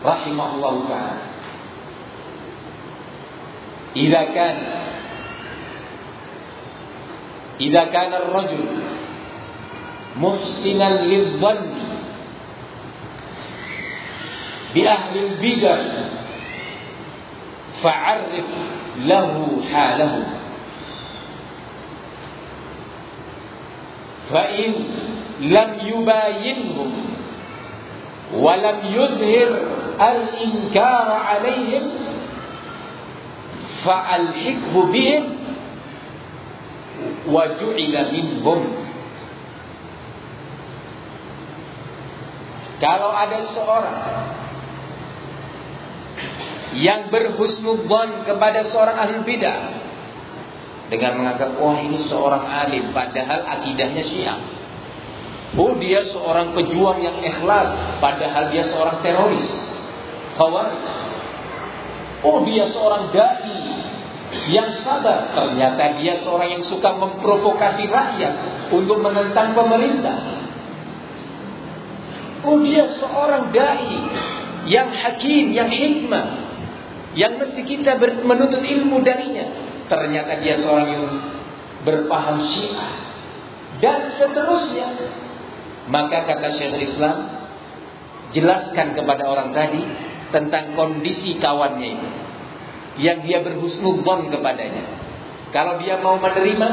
rahimahullah taala, "Idza kana إذا كان الرجل محسنا للظن بأهل البدع فعرف له حالهم فإن لم يباينهم ولم يظهر الإنكار عليهم فألحقه بهم wa ju'ila minhum Kalau ada seorang yang berhusnudzon kepada seorang ahli bidah dengan menganggap wah ini seorang alim padahal akidahnya Syiah. Oh dia seorang pejuang yang ikhlas padahal dia seorang teroris. Khawarij. Oh dia seorang dai yang sabar ternyata dia seorang yang suka memprovokasi rakyat untuk menentang pemerintah. Oh dia seorang dai yang hakim, yang hikmah, yang mesti kita menuntut ilmu darinya. Ternyata dia seorang yang berpaham syiah dan seterusnya. Maka kata Syekh Islam, jelaskan kepada orang tadi tentang kondisi kawannya itu. Yang dia berhusnudzon kepadanya. Kalau dia mau menerima,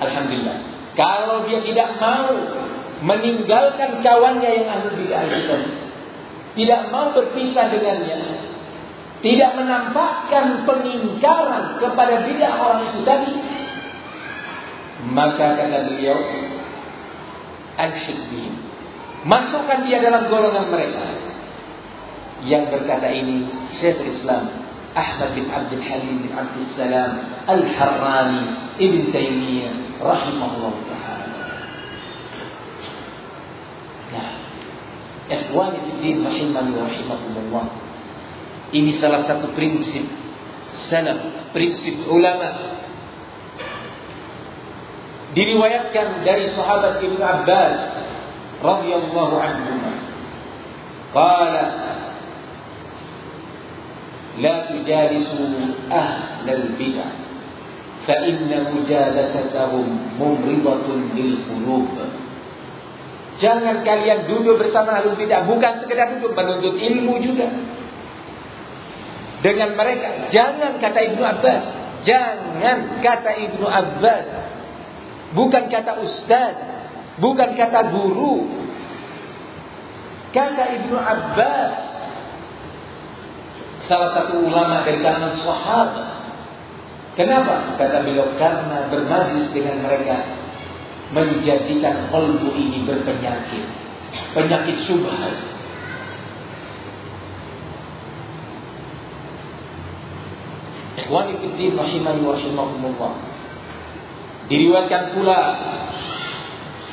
Alhamdulillah. Kalau dia tidak mau, meninggalkan kawannya yang ahli bid'ah itu tidak mau berpisah dengannya tidak menampakkan pengingkaran kepada bid'ah orang itu tadi maka kata beliau al-hibbi masukkan dia dalam golongan mereka yang berkata ini Syekh Islam Ahmad bin Abdul Halim bin Abdul Salam Al-Harrani Ibn Taymiyah rahimahullah ta'ala Ikhwani fiddin rahimani wa rahimakumullah. Ini salah satu prinsip salaf, prinsip ulama. Diriwayatkan dari sahabat Ibnu Abbas radhiyallahu anhu. Qala ahlal bid'ah fa inna mujalasatahum mumridatun lil qulub. Jangan kalian duduk bersama ahli bidah, bukan sekedar duduk menuntut ilmu juga. Dengan mereka, jangan kata Ibnu Abbas, jangan kata Ibnu Abbas. Bukan kata ustaz, bukan kata guru. Kata Ibnu Abbas, salah satu ulama dari kalangan sahabat. Kenapa? Kata beliau karena bermajlis dengan mereka menjadikan kolbu ini berpenyakit, penyakit subhat. Ikhwani fiddin rahimani wa rahimakumullah. Diriwayatkan pula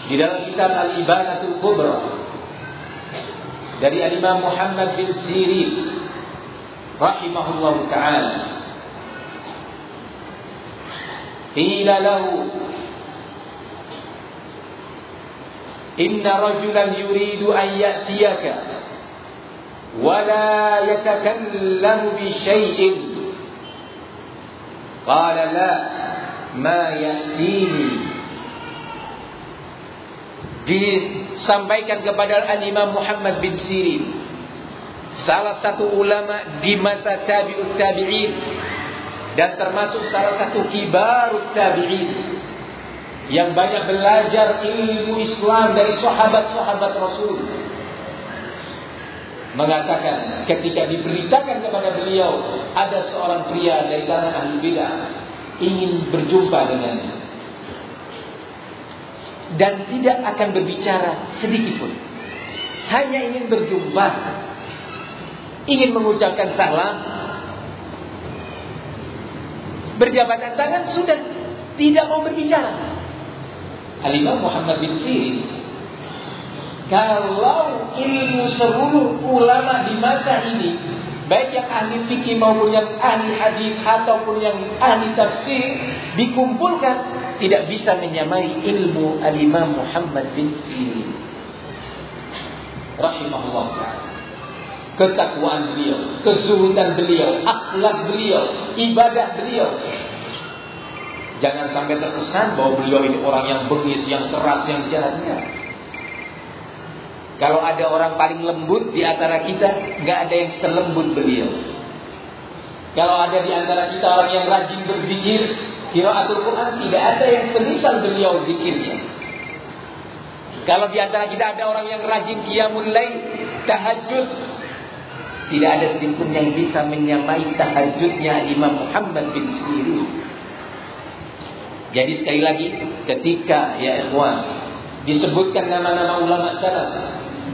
di dalam kitab Al-Ibanatul Kubra dari Al-Imam Muhammad bin Sirin rahimahullah ta'ala. Qila lahu inna rajulan yuridu an ya'tiyaka wa la yatakallamu bi shay'in. Qala la ma ya'tini. Disampaikan kepada al-imam Muhammad bin Sirin. Salah satu ulama di masa tabi'ut tabi'in dan termasuk salah satu kibarut tabi'in yang banyak belajar ilmu Islam dari sahabat-sahabat Rasul mengatakan ketika diberitakan kepada beliau ada seorang pria dari kalangan ahli bidah ingin berjumpa dengannya. Dan tidak akan berbicara sedikit pun. Hanya ingin berjumpa ingin mengucapkan salam. Berjabatan tangan sudah tidak mau berbicara. Al-Imam Muhammad bin Sirin kalau ilmu seluruh ulama di masa ini baik yang ahli fikih maupun yang ahli hadis ataupun yang ahli tafsir dikumpulkan tidak bisa menyamai ilmu al-Imam Muhammad bin Sirin. Rahimahullah taala ketakwaan beliau, kezuhudan beliau, akhlak beliau, ibadah beliau Jangan sampai terkesan bahwa beliau ini orang yang bengis, yang keras, yang jahatnya. Kalau ada orang paling lembut di antara kita, nggak ada yang selembut beliau. Kalau ada di antara kita orang yang rajin berzikir, kiraatul Quran tidak ada yang semisal beliau zikirnya. Kalau di antara kita ada orang yang rajin qiyamul lail, tahajud, tidak ada sedikit yang bisa menyamai tahajudnya Imam Muhammad bin Sirin. Jadi sekali lagi, ketika ya ikhwan disebutkan nama-nama ulama salaf,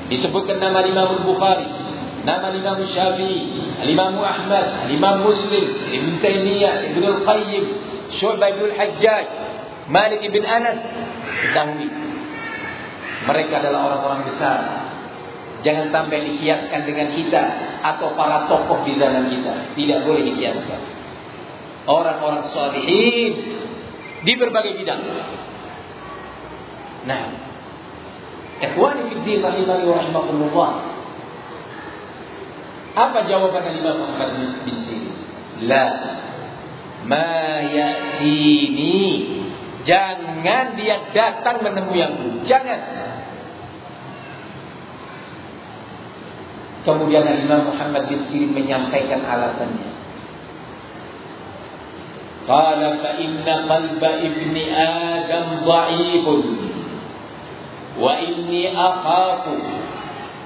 disebutkan nama Imam Bukhari, nama Imam Syafi'i, Imam Ahmad, Imam Muslim, Ibn Taimiyah, Ibn Al-Qayyim, Syu'bah Ibn Al-Hajjaj, Malik Ibn Anas, ketahui mereka adalah orang-orang besar. Jangan sampai dikiaskan dengan kita atau para tokoh di zaman kita. Tidak boleh dikiaskan. Orang-orang salihin di berbagai bidang. Nah, ikhwani fi din rahimani wa. Apa jawaban Imam Muhammad bin Sirin? La ma ya'tini Jangan dia datang menemui aku. Jangan. Kemudian Imam Muhammad bin Sirin menyampaikan alasannya. Qala fa inna qalba ibni Adam dha'ifun wa inni akhafu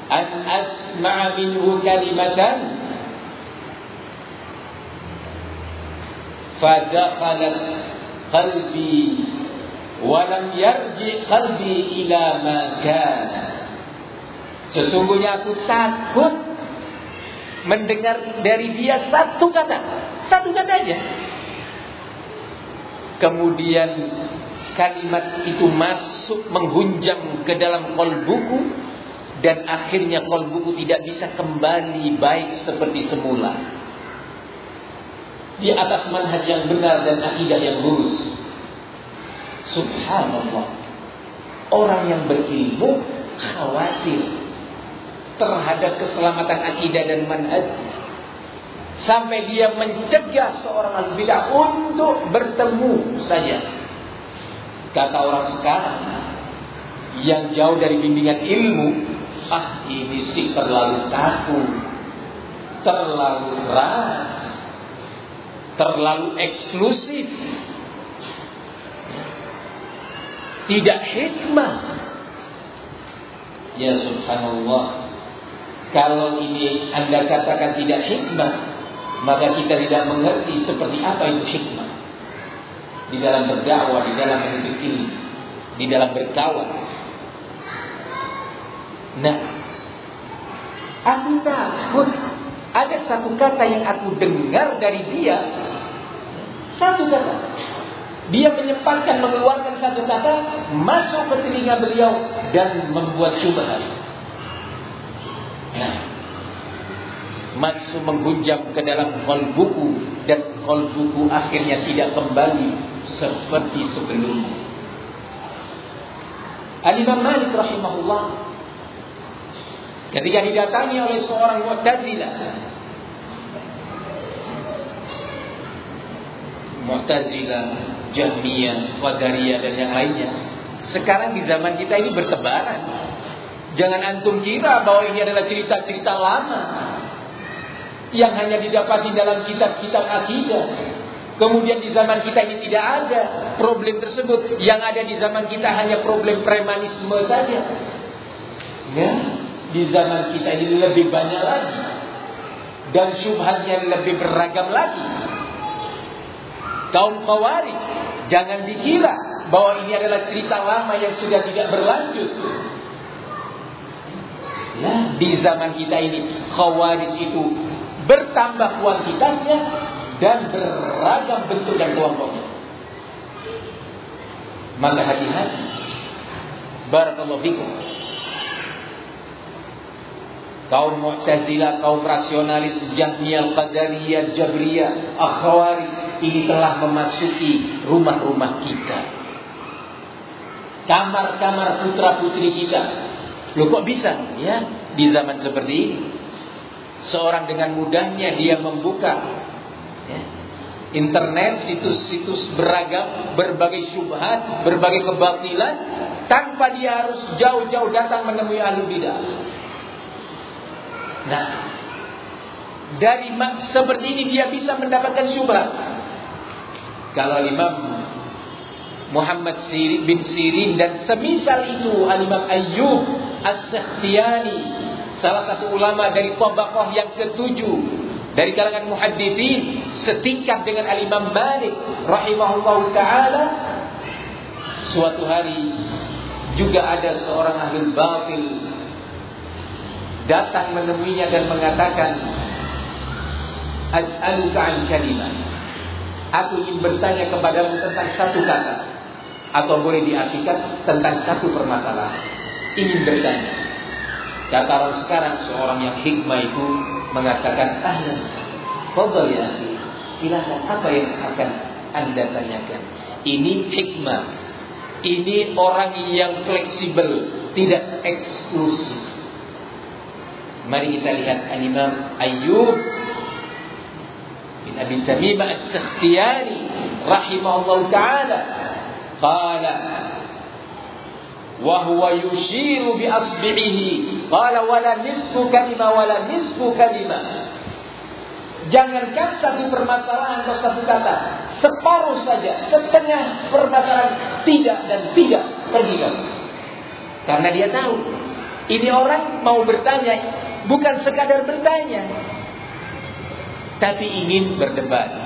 an asma'a minhu kalimatan. Fadakhalat qalbi wa lam yarji qalbi ila ma kana Sesungguhnya aku takut mendengar dari dia satu kata, satu kata aja. Kemudian kalimat itu masuk menghunjam ke dalam kolbuku dan akhirnya kolbuku tidak bisa kembali baik seperti semula. Di atas manhaj yang benar dan akidah yang lurus. Subhanallah. Orang yang berilmu khawatir terhadap keselamatan akidah dan manhaj sampai dia mencegah seorang al untuk bertemu saja. Kata orang sekarang yang jauh dari bimbingan ilmu ah ini sih terlalu kaku terlalu keras terlalu eksklusif tidak hikmah. Ya subhanallah kalau ini Anda katakan tidak hikmah, maka kita tidak mengerti seperti apa itu hikmah. Di dalam berdakwah, di dalam menuntut ilmu, di dalam berkawan. Nah, aku takut ada satu kata yang aku dengar dari dia. Satu kata. Dia menyempatkan mengeluarkan satu kata masuk ke telinga beliau dan membuat syubhat. Nah, masuk menghujam ke dalam kolbuku dan kolbuku akhirnya tidak kembali seperti sebelumnya. Al-Imam Malik rahimahullah ketika didatangi oleh seorang Mu'tazilah Mu'tazilah, Jahmiyah, Qadariyah dan yang lainnya sekarang di zaman kita ini bertebaran Jangan antum kira bahwa ini adalah cerita-cerita lama yang hanya didapati dalam kitab-kitab akidah. Kemudian di zaman kita ini tidak ada problem tersebut. Yang ada di zaman kita hanya problem premanisme saja. Ya, di zaman kita ini lebih banyak lagi. Dan syubhatnya lebih beragam lagi. Kaum khawarij, jangan dikira bahwa ini adalah cerita lama yang sudah tidak berlanjut. Ya, di zaman kita ini khawarij itu bertambah kuantitasnya dan beragam bentuk dan kelompoknya. Maka hati-hati. Barakallahu fikum. Kaum Mu'tazilah, kaum rasionalis, Jahmiyah, Qadariyah, Jabriyah, Akhwari ini telah memasuki rumah-rumah kita. Kamar-kamar putra-putri kita Loh kok bisa? Ya, di zaman seperti ini. Seorang dengan mudahnya dia membuka ya, internet, situs-situs beragam, berbagai syubhat, berbagai kebatilan, tanpa dia harus jauh-jauh datang menemui ahli bidah. Nah, dari seperti ini dia bisa mendapatkan syubhat. Kalau Imam Muhammad bin Sirin dan semisal itu Al-Imam Ayyub As-Sakhtiyani salah satu ulama dari tabaqah yang ketujuh dari kalangan muhaddithin setingkat dengan Al-Imam Malik rahimahullah taala. Suatu hari juga ada seorang ahli batil datang menemuinya dan mengatakan As'aluka an kalimah Aku ingin bertanya kepadamu tentang satu kata. Atau boleh diartikan tentang satu permasalahan ingin bertanya. Dataran sekarang seorang yang hikmah itu mengatakan ahlan Fadal ya akhi, silahkan apa yang akan Anda tanyakan. Ini hikmah. Ini orang yang fleksibel, tidak eksklusif. Mari kita lihat Imam Ayyub bin Abi Tamim al-Sakhtiyani rahimahullah taala. Qala وهو يشير بأصبعه قال ولا نصف كلمة ولا نصف كلمة Jangankan satu permasalahan atau satu kata, separuh saja, setengah permasalahan tidak dan tidak pergi kamu. Karena dia tahu ini orang mau bertanya bukan sekadar bertanya, tapi ingin berdebat.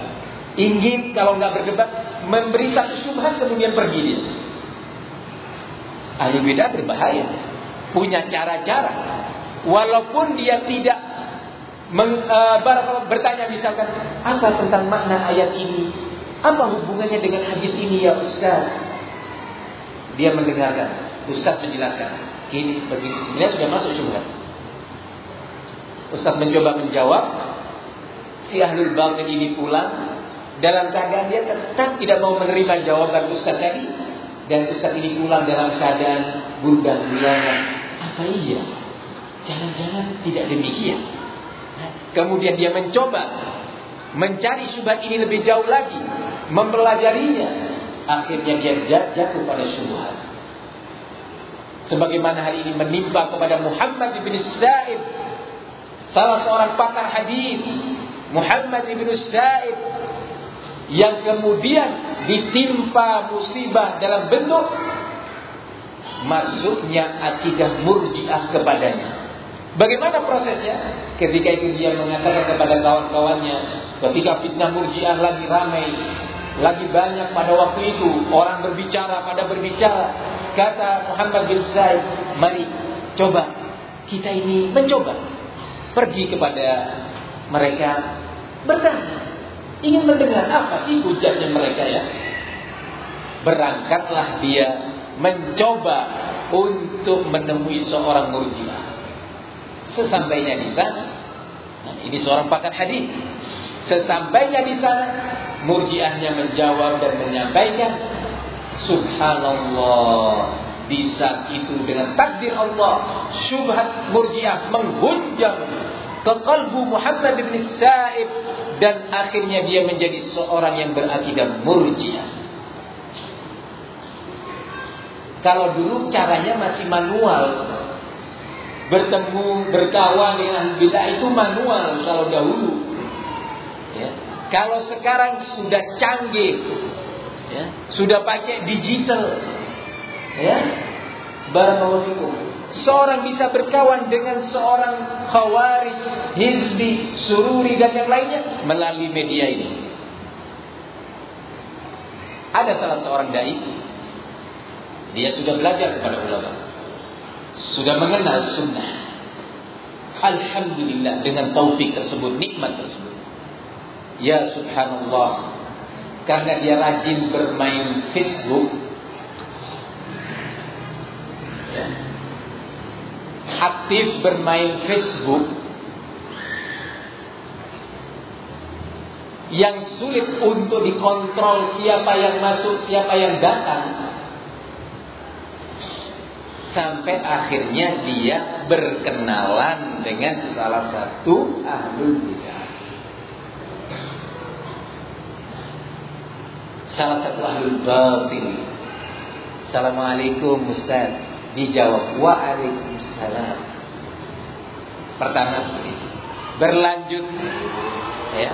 Ingin kalau nggak berdebat memberi satu syubhat kemudian pergi dia. Ahli beda berbahaya. Punya cara-cara. Walaupun dia tidak meng, uh, bertanya misalkan apa tentang makna ayat ini? Apa hubungannya dengan hadis ini ya Ustaz? Dia mendengarkan. Ustaz menjelaskan. Ini begini. Sebenarnya sudah masuk syubhat. Ustaz mencoba menjawab. Si ahlul batin ini pulang dalam keadaan dia tetap tidak mau menerima jawaban Ustaz tadi dan Ustaz ini pulang dalam keadaan gundah gulana. Apa iya? Jangan-jangan tidak demikian. Kemudian dia mencoba mencari syubhat ini lebih jauh lagi, mempelajarinya. Akhirnya dia jatuh pada syubhat. Sebagaimana hari ini menimpa kepada Muhammad bin Sa'id, salah seorang pakar hadis, Muhammad bin Sa'id yang kemudian ditimpa musibah dalam bentuk masuknya akidah murjiah kepadanya. Bagaimana prosesnya? Ketika itu dia mengatakan kepada kawan-kawannya, ketika fitnah murjiah lagi ramai, lagi banyak pada waktu itu orang berbicara pada berbicara, kata Muhammad bin Zaid, mari coba kita ini mencoba pergi kepada mereka bertanya Ingin mendengar apa sih hujatnya mereka ya? Berangkatlah dia mencoba untuk menemui seorang murjiah. Sesampainya di sana, nah ini seorang pakar hadis. Sesampainya di sana, murjiahnya menjawab dan menyampaikan, Subhanallah. Di saat itu dengan takdir Allah, syubhat murjiah menghunjam ke kalbu Muhammad bin Sa'ib dan akhirnya dia menjadi seorang yang berakidah murjiah. Kalau dulu caranya masih manual, bertemu berkawan dengan bid'ah itu manual kalau dahulu. Ya. Kalau sekarang sudah canggih, ya, sudah pakai digital, ya, barakallahu Seorang bisa berkawan dengan seorang khawarij, hizbi, sururi dan yang lainnya melalui media ini. Ada salah seorang dai, dia sudah belajar kepada ulama, sudah mengenal sunnah. Alhamdulillah dengan taufik tersebut, nikmat tersebut. Ya subhanallah, karena dia rajin bermain Facebook, aktif bermain Facebook yang sulit untuk dikontrol siapa yang masuk, siapa yang datang. Sampai akhirnya dia berkenalan dengan salah satu ahlul bidah. Salah satu ahlul batin. Assalamualaikum Ustaz. Dijawab waalaikumsalam. Pertama seperti itu. Berlanjut ya.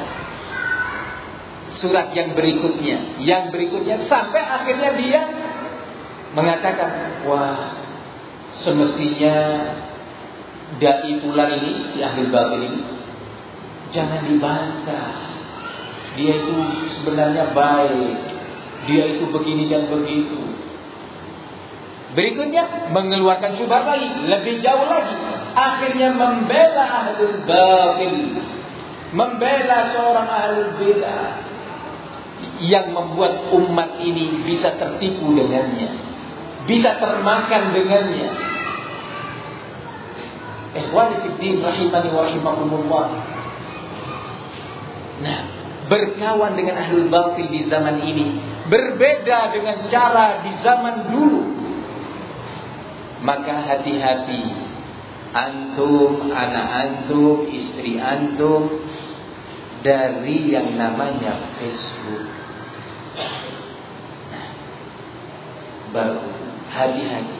surat yang berikutnya, yang berikutnya sampai akhirnya dia mengatakan, wah semestinya dai pula ini si ahli batil ini jangan dibantah. Dia itu sebenarnya baik. Dia itu begini dan begitu. Berikutnya mengeluarkan syubhat lagi, lebih jauh lagi. Akhirnya membela ahlul batil. Membela seorang ahlul bidah yang membuat umat ini bisa tertipu dengannya. Bisa termakan dengannya. Ikhwani fiddin rahimani wa rahimakumullah. Nah, berkawan dengan ahlul batil di zaman ini berbeda dengan cara di zaman dulu. Maka hati-hati antum, anak antum, istri antum dari yang namanya Facebook. Baru hati-hati.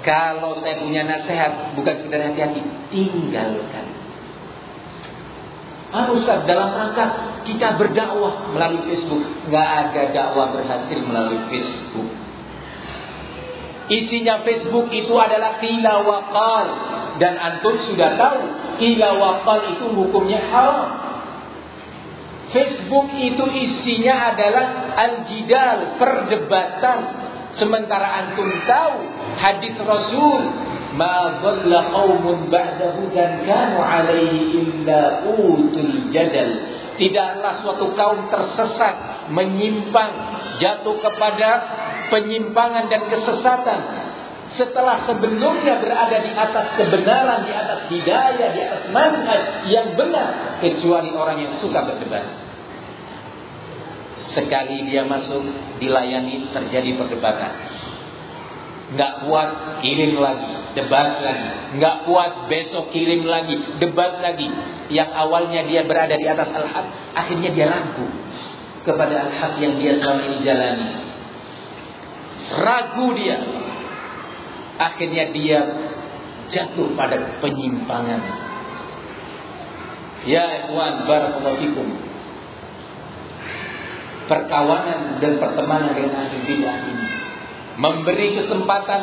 Kalau saya punya nasihat, bukan sekedar hati-hati, tinggalkan. Ah Ustaz, dalam rangka kita berdakwah melalui Facebook. Nggak ada dakwah berhasil melalui Facebook. Isinya Facebook itu adalah qila waqal dan antum sudah tahu qila waqal itu hukumnya haram. Facebook itu isinya adalah al-jidal, perdebatan. Sementara antum tahu hadis Rasul ma dhalla qaumun ba'dahu dan kanu alaihi illa utul jadal. Tidaklah suatu kaum tersesat, menyimpang, jatuh kepada penyimpangan dan kesesatan setelah sebelumnya berada di atas kebenaran, di atas hidayah, di atas manhaj yang benar kecuali orang yang suka berdebat. Sekali dia masuk dilayani terjadi perdebatan. Enggak puas kirim lagi, debat lagi. Enggak puas besok kirim lagi, debat lagi. Yang awalnya dia berada di atas al-haq, akhirnya dia ragu kepada al-haq yang dia selama ini jalani. Ragu dia. Akhirnya dia jatuh pada penyimpangan. Ya ikhwan barakallahu. Perkawanan dan pertemanan dengan ahli bidah ini memberi kesempatan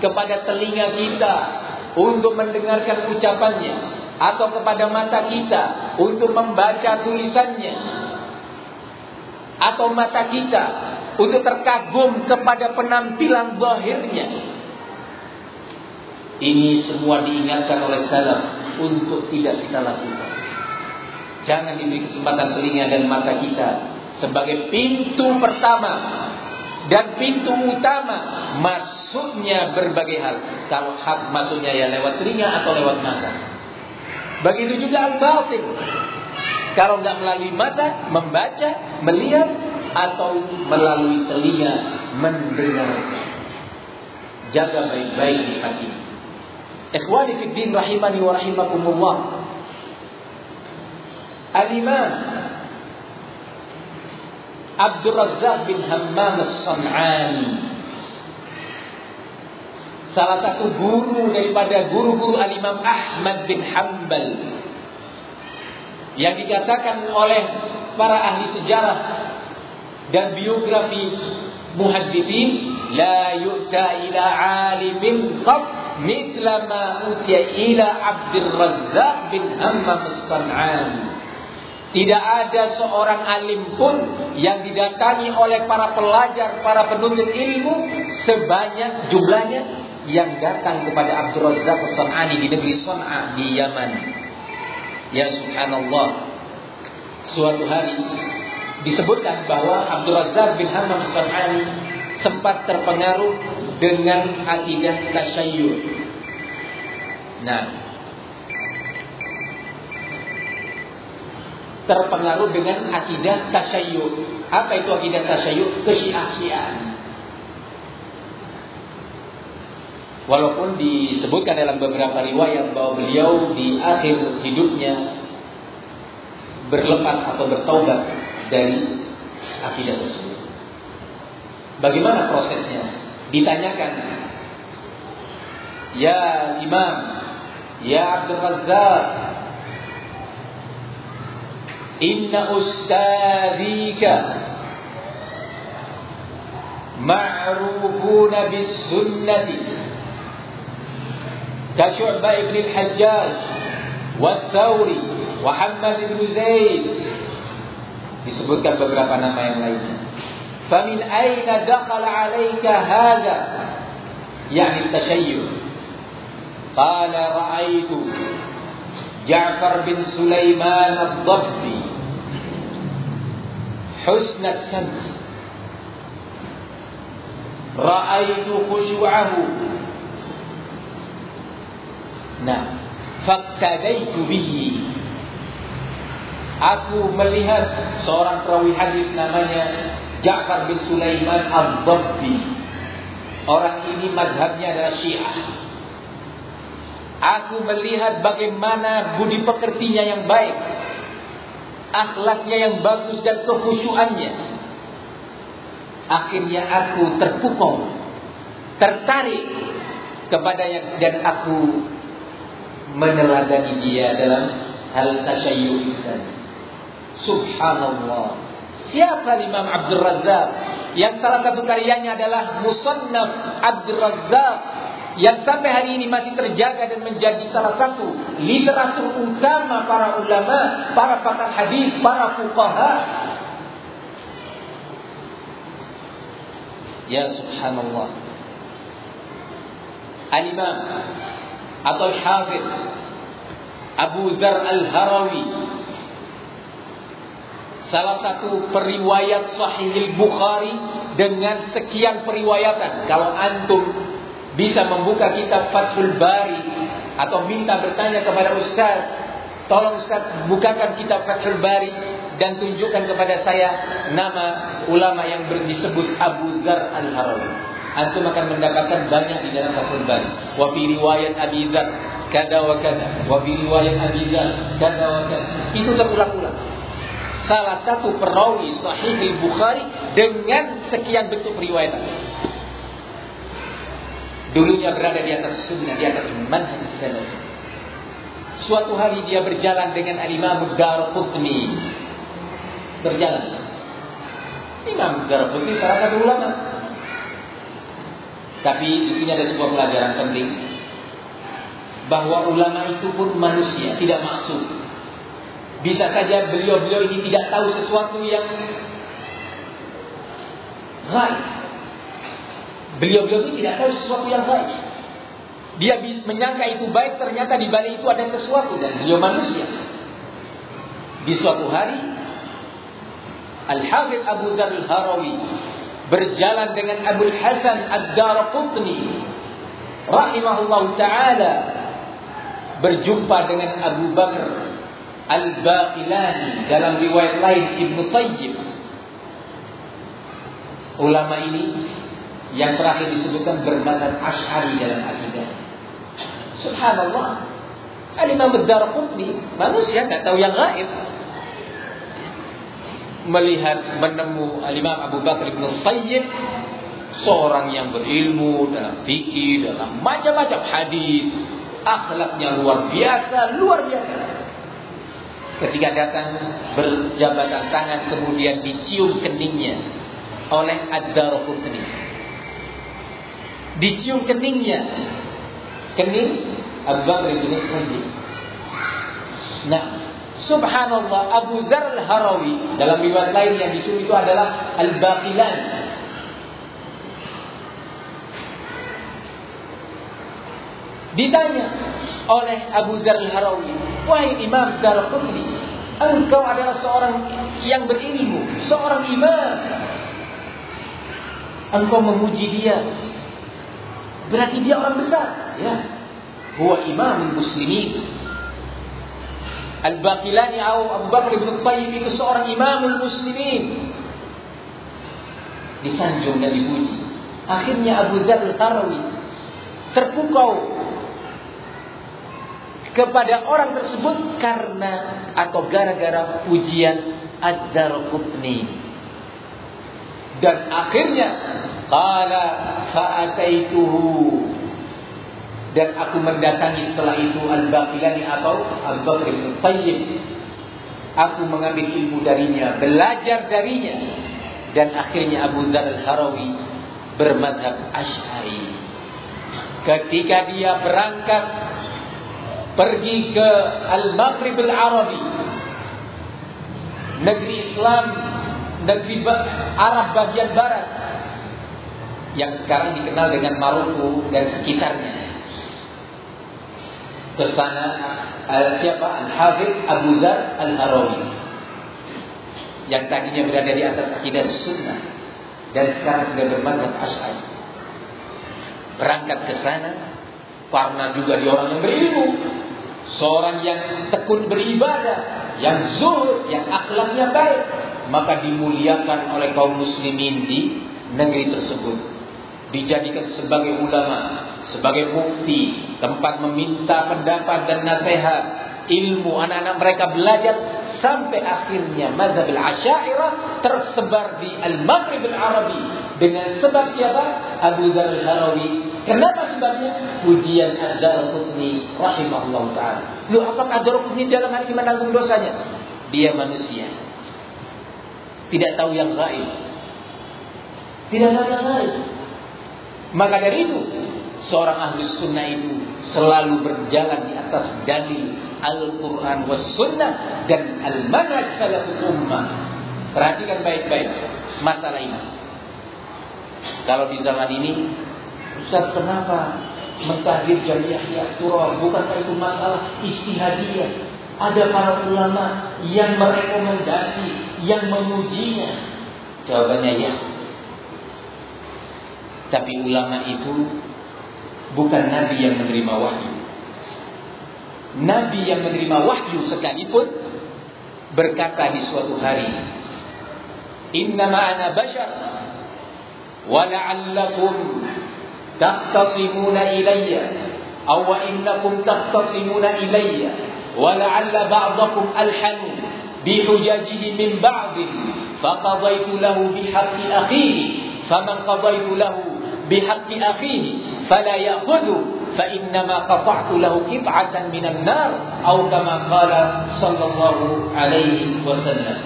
kepada telinga kita untuk mendengarkan ucapannya atau kepada mata kita untuk membaca tulisannya atau mata kita untuk terkagum kepada penampilan zahirnya. Ini semua diingatkan oleh salaf untuk tidak kita lakukan. Jangan diberi kesempatan telinga dan mata kita sebagai pintu pertama dan pintu utama masuknya berbagai hal. Kalau hak masuknya ya lewat telinga atau lewat mata. Begitu juga al-batil. Kalau nggak melalui mata, membaca, melihat, atau melalui telinga mendengar. Jaga baik-baik di hati. Ikhwani fi din rahimani wa rahimakumullah. Al-Imam Abdul Razak bin Hammam As-San'ani Salah satu guru daripada guru-guru Al-Imam Ahmad bin Hanbal Yang dikatakan oleh para ahli sejarah dan biografi muhaddisin la yu'ta ila alimin qab mithla ma utiya ila Abdul Razzaq bin Hammam As-San'ani tidak ada seorang alim pun yang didatangi oleh para pelajar, para penuntut ilmu sebanyak jumlahnya yang datang kepada Abdul Razak As-San'ani di negeri Son'a di Yaman. Ya subhanallah. Suatu hari disebutkan bahwa Abdul Razak bin Hammam As-San'ani sempat terpengaruh dengan akidah tasyayyu. Nah, terpengaruh dengan akidah tasyayyu. Apa itu akidah tasyayyu? Kesyia-syiaan. Walaupun disebutkan dalam beberapa riwayat bahwa beliau di akhir hidupnya berlepas atau bertaubat dari akidah tersebut. Bagaimana prosesnya? Ditanyakan, Ya Imam, Ya Abdul Razak, inna ustadzika ma'rufuna bis sunnati ka Syu'bah ibn al-Hajjaj wa Thawri wa Muhammad ibn Zaid disebutkan beberapa nama yang lainnya. Famin aina dakhala alayka hadha? Yani tashayyuh qala ra'aytu Ja'far bin Sulaiman ad-Dabbi. Husna as-samt ra'aitu khushu'ahu. Nah faktadaitu bihi aku melihat seorang perawi hadis namanya Ja'far bin Sulaiman Al-Dabbi. Orang ini mazhabnya adalah Syiah. Aku melihat bagaimana budi pekertinya yang baik akhlaknya yang bagus dan kekhusyuannya. Akhirnya aku terpukau, tertarik kepadanya dan aku meneladani dia dalam hal tasyayyu tadi. Subhanallah. Siapa Imam Abdul Razak? Yang salah satu karyanya adalah Musannaf Abdul Razak yang sampai hari ini masih terjaga dan menjadi salah satu literatur utama para ulama, para pakar hadis, para fuqaha Ya subhanallah. Al-Imam atau Hafiz Abu Dhar Al-Harawi salah satu periwayat Sahih Al-Bukhari dengan sekian periwayatan. Kalau antum bisa membuka kitab Fathul Bari atau minta bertanya kepada ustaz, tolong ustaz bukakan kitab Fathul Bari dan tunjukkan kepada saya nama ulama yang disebut Abu Dzar Al-Harawi. Antum akan mendapatkan banyak di dalam Fathul Bari. Wa fi riwayat Abi Dzar kada wa kada. Wa riwayat Abi Dzar kada wa kada. Itu terulang-ulang. Salah satu perawi Sahih Al-Bukhari dengan sekian bentuk riwayat. Dulunya berada di atas sunnah, di atas manhaj salaf. Suatu hari dia berjalan dengan Al-Imam Darqutni berjalan. Imam Darqutni salah satu ulama. Tapi di sini ada sebuah pelajaran penting bahwa ulama itu pun manusia, tidak maksud. Bisa saja beliau-beliau ini tidak tahu sesuatu yang gaib. Beliau-beliau ini tidak tahu sesuatu yang baik. Dia menyangka itu baik, ternyata di balik itu ada sesuatu dan beliau manusia. Di suatu hari Al-Hafidh Abu Dhar Al-Harawi berjalan dengan Abu Hasan Ad-Darqutni rahimahullah taala berjumpa dengan Abu Bakar Al-Baqilani dalam riwayat lain Ibnu Tayyib. Ulama ini yang terakhir disebutkan bermazhab Asy'ari dalam akidah. Subhanallah. Al-Imam Ad-Darqutni manusia enggak tahu yang gaib. Melihat menemu Imam Abu Bakar bin Sayyid seorang yang berilmu dalam fikih dalam macam-macam hadis akhlaknya luar biasa luar biasa ketika datang berjabatan tangan kemudian dicium keningnya oleh Ad-Darqutni. Dicium keningnya. Kening Bakar bin Sayyid nah Subhanallah Abu Dzar Al-Harawi dalam riwayat lain yang dicuri itu adalah Al-Baqilan. Ditanya oleh Abu Dzar Al-Harawi, "Wahai Imam Darqutni, engkau adalah seorang yang berilmu, seorang imam. Engkau memuji dia. Berarti dia orang besar, ya. Huwa imam muslimin." Al-Baqilani atau Abu Bakar bin Tayyib itu seorang imamul muslimin. Disanjung dan dipuji. Akhirnya Abu Dzar al-Tarawi terpukau kepada orang tersebut karena atau gara-gara pujian Ad-Darqutni. Dan akhirnya qala fa'ataituhu dan aku mendatangi setelah itu Al-Baqilani atau Al-Bakr bin Aku mengambil ilmu darinya, belajar darinya. Dan akhirnya Abu Dhar al-Harawi bermadhab Ash'ari. Ketika dia berangkat pergi ke Al-Maghrib Al-Arabi, negeri Islam, negeri Arab bagian barat, yang sekarang dikenal dengan Maroko dan sekitarnya. Ke sana uh, siapa? Al-Hafidh Abu Dhar Al-Harawi. Yang tadinya berada di atas akidah sunnah dan sekarang sudah bermadzhab Asy'ari. Berangkat ke sana karena juga dia orang yang berilmu, seorang yang tekun beribadah, yang zuhud, yang akhlaknya baik, maka dimuliakan oleh kaum muslimin di negeri tersebut dijadikan sebagai ulama, sebagai mufti, tempat meminta pendapat dan nasihat, ilmu anak-anak mereka belajar sampai akhirnya mazhab al-Asy'ariyah tersebar di al-Maghrib al-Arabi dengan sebab siapa? Abu Dzar al-Harawi. Kenapa sebabnya? Pujian Az-Darqutni rahimahullah taala. Lu apakah Az-Darqutni dalam hal ini menanggung dosanya? Dia manusia. Tidak tahu yang gaib. Tidak tahu yang gaib. Maka dari itu, seorang ahli sunnah itu selalu berjalan di atas dalil Al-Quran was sunnah dan al-manhaj salaful ummah. Perhatikan baik-baik masalah ini. Kalau di zaman ini, Ustaz kenapa mentahdir jariah ya turah? Bukankah itu masalah istihadiyah? Ada para ulama yang merekomendasi, yang memujinya. Jawabannya ya. Tapi ulama itu bukan nabi yang menerima wahyu. Nabi yang menerima wahyu sekalipun berkata di suatu hari, "Innama ana bashar wa la'allakum taqtasimuna ilayya aw wa innakum taqtasimuna ilayya wa la'alla ba'dakum alhanu bihujajihi min ba'd faqadaitu lahu bihaqqi akhihi faman qadaitu lahu بحق أخيه فلا يأخذه فإنما قطعت له قطعة من النار أو كما قال صلى الله عليه وسلم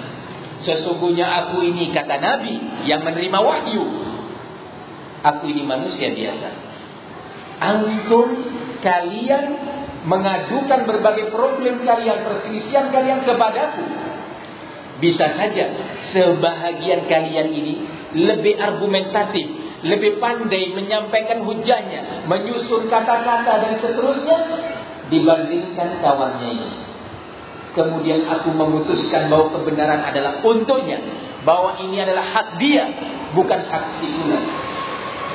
Sesungguhnya aku ini kata Nabi yang menerima wahyu. Aku ini manusia biasa. Antum kalian mengadukan berbagai problem kalian, perselisihan kalian kepadaku. Bisa saja sebahagian kalian ini lebih argumentatif, lebih pandai menyampaikan hujahnya, menyusun kata-kata dan seterusnya dibandingkan kawannya ini. Kemudian aku memutuskan bahwa kebenaran adalah untuknya, bahwa ini adalah hak dia, bukan hak si.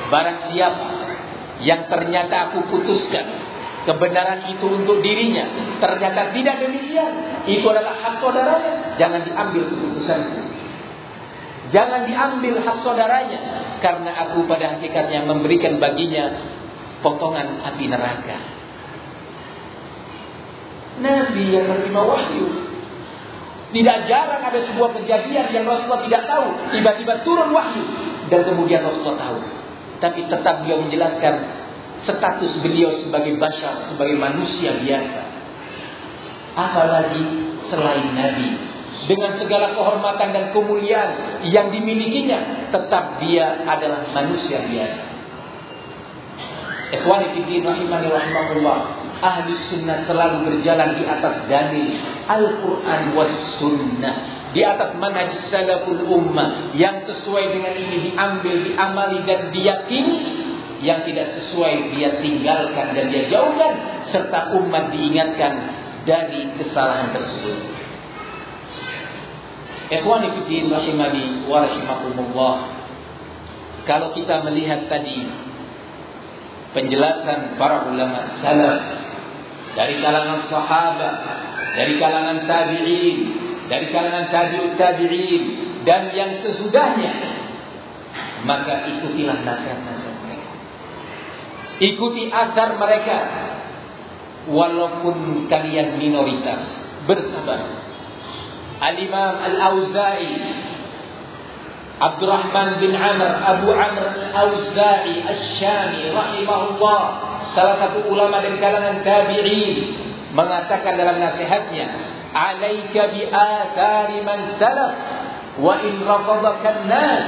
Barang siapa yang ternyata aku putuskan kebenaran itu untuk dirinya, ternyata tidak demikian, itu adalah hak saudaranya, jangan diambil keputusanku. Jangan diambil hak saudaranya karena aku pada hakikatnya memberikan baginya potongan api neraka. Nabi yang menerima wahyu tidak jarang ada sebuah kejadian yang Rasulullah tidak tahu, tiba-tiba turun wahyu dan kemudian Rasulullah tahu. Tapi tetap beliau menjelaskan status beliau sebagai bashar, sebagai manusia biasa. Apalagi selain Nabi, dengan segala kehormatan dan kemuliaan yang dimilikinya, tetap dia adalah manusia biasa. Ikhwani rahimani rahimahullah. Ahli sunnah selalu berjalan di atas dalil Al-Quran was sunnah. Di atas manhaj salaful ummah. Yang sesuai dengan ini diambil, diamali dan diyakini. Yang tidak sesuai dia tinggalkan dan dia jauhkan. Serta umat diingatkan dari kesalahan tersebut. Ikhwani fiddin rahimani wa rahimakumullah. Kalau kita melihat tadi penjelasan para ulama salaf dari kalangan sahabat, dari kalangan tabi'in, dari kalangan tabi'ut tabi'in dan yang sesudahnya, maka ikutilah nasihat-nasihat mereka. Ikuti asar mereka. Walaupun kalian minoritas, bersabar. Al-Imam Al-Auza'i Abdurrahman bin Amr Abu Amr Al-Auza'i Al-Syami rahimahullah. Salah satu ulama dari kalangan tabi'in mengatakan dalam nasihatnya In rafadaka an-nas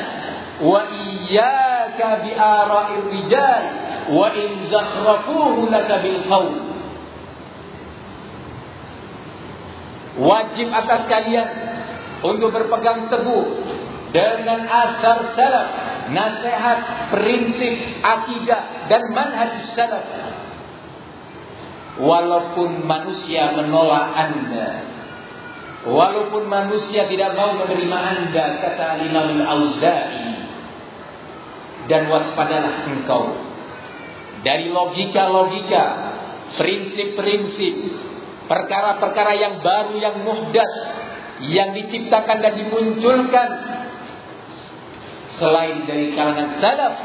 wa iyyaka bi ara'ir rijal wa in zakhrafuhu laka bil qawl wajib atas kalian untuk berpegang teguh dengan asar salaf, nasihat, prinsip, akidah dan manhaj salaf. Walaupun manusia menolak Anda, walaupun manusia tidak mau menerima Anda, kata Imam Al-Auza'i, dan waspadalah engkau. Dari logika-logika, prinsip-prinsip, perkara-perkara yang baru yang muhdas yang diciptakan dan dimunculkan selain dari kalangan salaf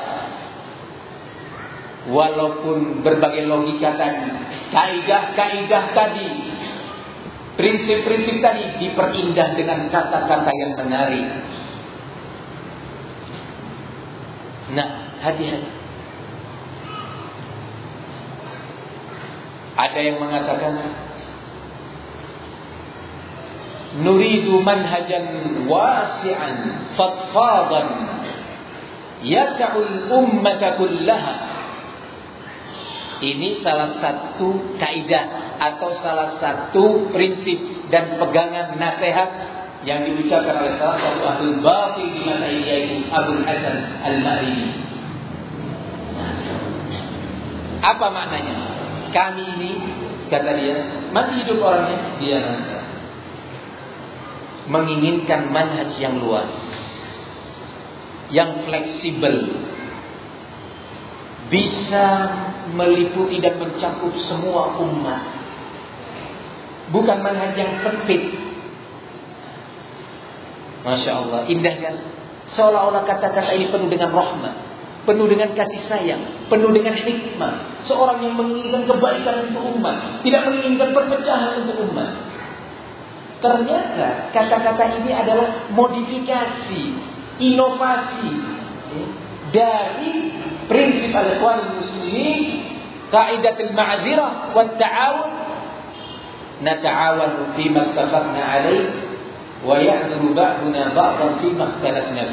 walaupun berbagai logika tadi kaidah-kaidah tadi prinsip-prinsip tadi diperindah dengan kata-kata yang menarik. Nah hati-hati. Ada yang mengatakan nuridu manhajan wasi'an fadfadan yas'ul ummata kullaha ini salah satu kaidah atau salah satu prinsip dan pegangan nasihat yang diucapkan oleh salah satu ahli batin di masa ini yaitu Abu Hasan Al-Ma'rini. Apa maknanya? Kami ini kata dia masih hidup orangnya dia nasihat menginginkan manhaj yang luas, yang fleksibel, bisa meliputi dan mencakup semua umat. Bukan manhaj yang sempit. Masya Allah, indah kan? Seolah-olah kata-kata ini penuh dengan rahmat, penuh dengan kasih sayang, penuh dengan hikmah. Seorang yang menginginkan kebaikan untuk umat, tidak menginginkan perpecahan untuk umat. Ternyata kata-kata ini adalah modifikasi, inovasi ya, dari prinsip al-ikhwan muslimin, kaidatul ma'zirah wa ta'awun nata'awanu fi ma ittafaqna alaih wa ya'dhuru ba'duna ba'dan fi ma ikhtalafna.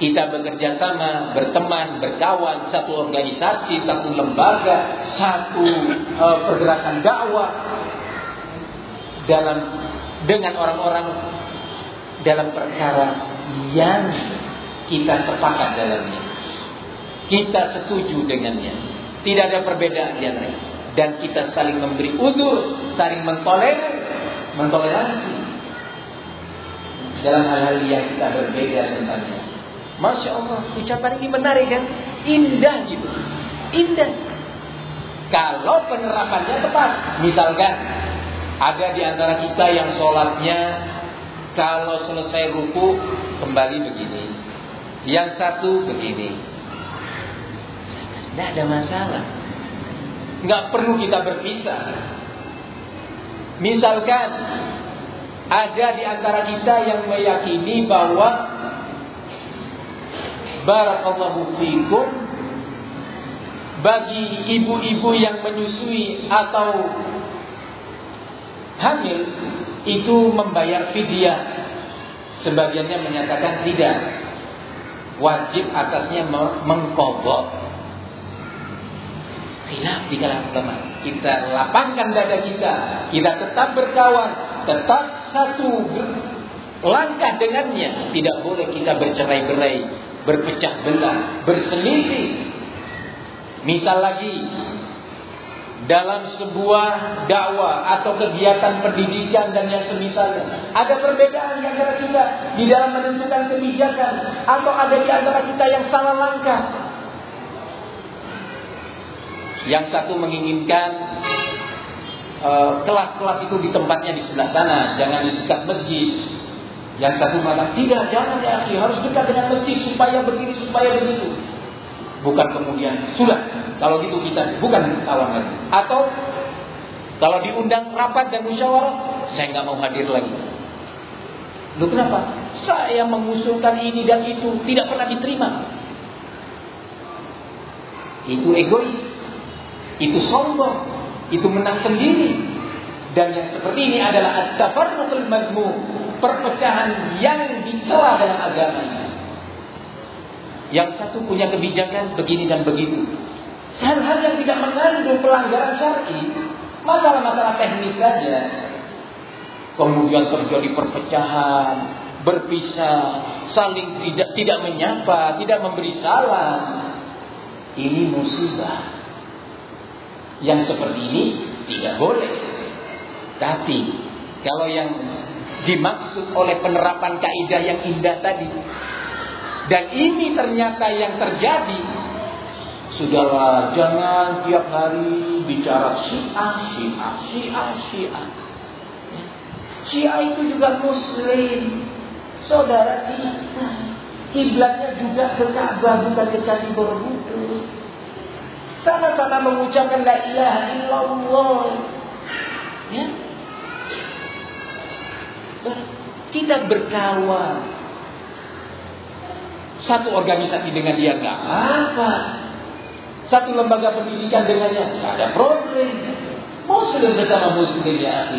Kita bekerja sama, berteman, berkawan, satu organisasi, satu lembaga, satu uh, pergerakan dakwah, dalam dengan orang-orang dalam perkara yang kita sepakat dalamnya. Kita setuju dengannya. Tidak ada perbedaan di antara dan kita saling memberi udur, saling mentolerir, mentoleransi dalam hal-hal yang kita berbeda tentangnya. Masya Allah, ucapan ini menarik kan? Indah gitu. Indah. Kalau penerapannya tepat, misalkan ada di antara kita yang sholatnya kalau selesai ruku kembali begini. Yang satu begini. Tidak ada masalah. Nggak perlu kita berpisah. Misalkan ada di antara kita yang meyakini bahwa Barakallahu fikum bagi ibu-ibu yang menyusui atau hamil itu membayar fidyah. Sebagiannya menyatakan tidak. Wajib atasnya mengkodok. Khilaf di kalangan ulama. Kita lapangkan dada kita. Kita tetap berkawan. Tetap satu langkah dengannya. Tidak boleh kita bercerai-berai. Berpecah belah. Berselisih. Misal lagi dalam sebuah dakwah atau kegiatan pendidikan dan yang semisalnya. Ada perbedaan di antara kita di dalam menentukan kebijakan atau ada di antara kita yang salah langkah. Yang satu menginginkan eh, kelas-kelas uh, itu di tempatnya di sebelah sana, jangan di sekitar masjid. Yang satu mengatakan tidak, jangan ya, harus dekat dengan masjid supaya begini, supaya begitu. Bukan kemudian sudah kalau gitu kita bukan kawan lagi. Atau kalau diundang rapat dan musyawarah, saya nggak mau hadir lagi. Lu kenapa? Saya mengusulkan ini dan itu tidak pernah diterima. Itu egois. Itu sombong. Itu menang sendiri. Dan yang seperti ini adalah at-tafarruqul madmum, perpecahan yang dicela dalam agama. Yang satu punya kebijakan begini dan begitu. Hal-hal yang tidak mengandung pelanggaran syar'i, masalah-masalah teknis saja. Kemudian terjadi perpecahan, berpisah, saling tidak tidak menyapa, tidak memberi salam. Ini musibah. Yang seperti ini tidak boleh. Tapi kalau yang dimaksud oleh penerapan kaidah yang indah tadi dan ini ternyata yang terjadi Sudahlah jangan tiap hari bicara syiah, syiah, syiah, syiah. Syiah itu juga muslim. Saudara kita Kiblatnya juga ke Ka'bah bukan ke Candi Borobudur Sama-sama mengucapkan la ilaha illallah Ya kita berkawan. Satu organisasi dengan dia nggak apa. Satu lembaga pendidikan dengannya nggak ada problem. Muslim bersama muslim ya.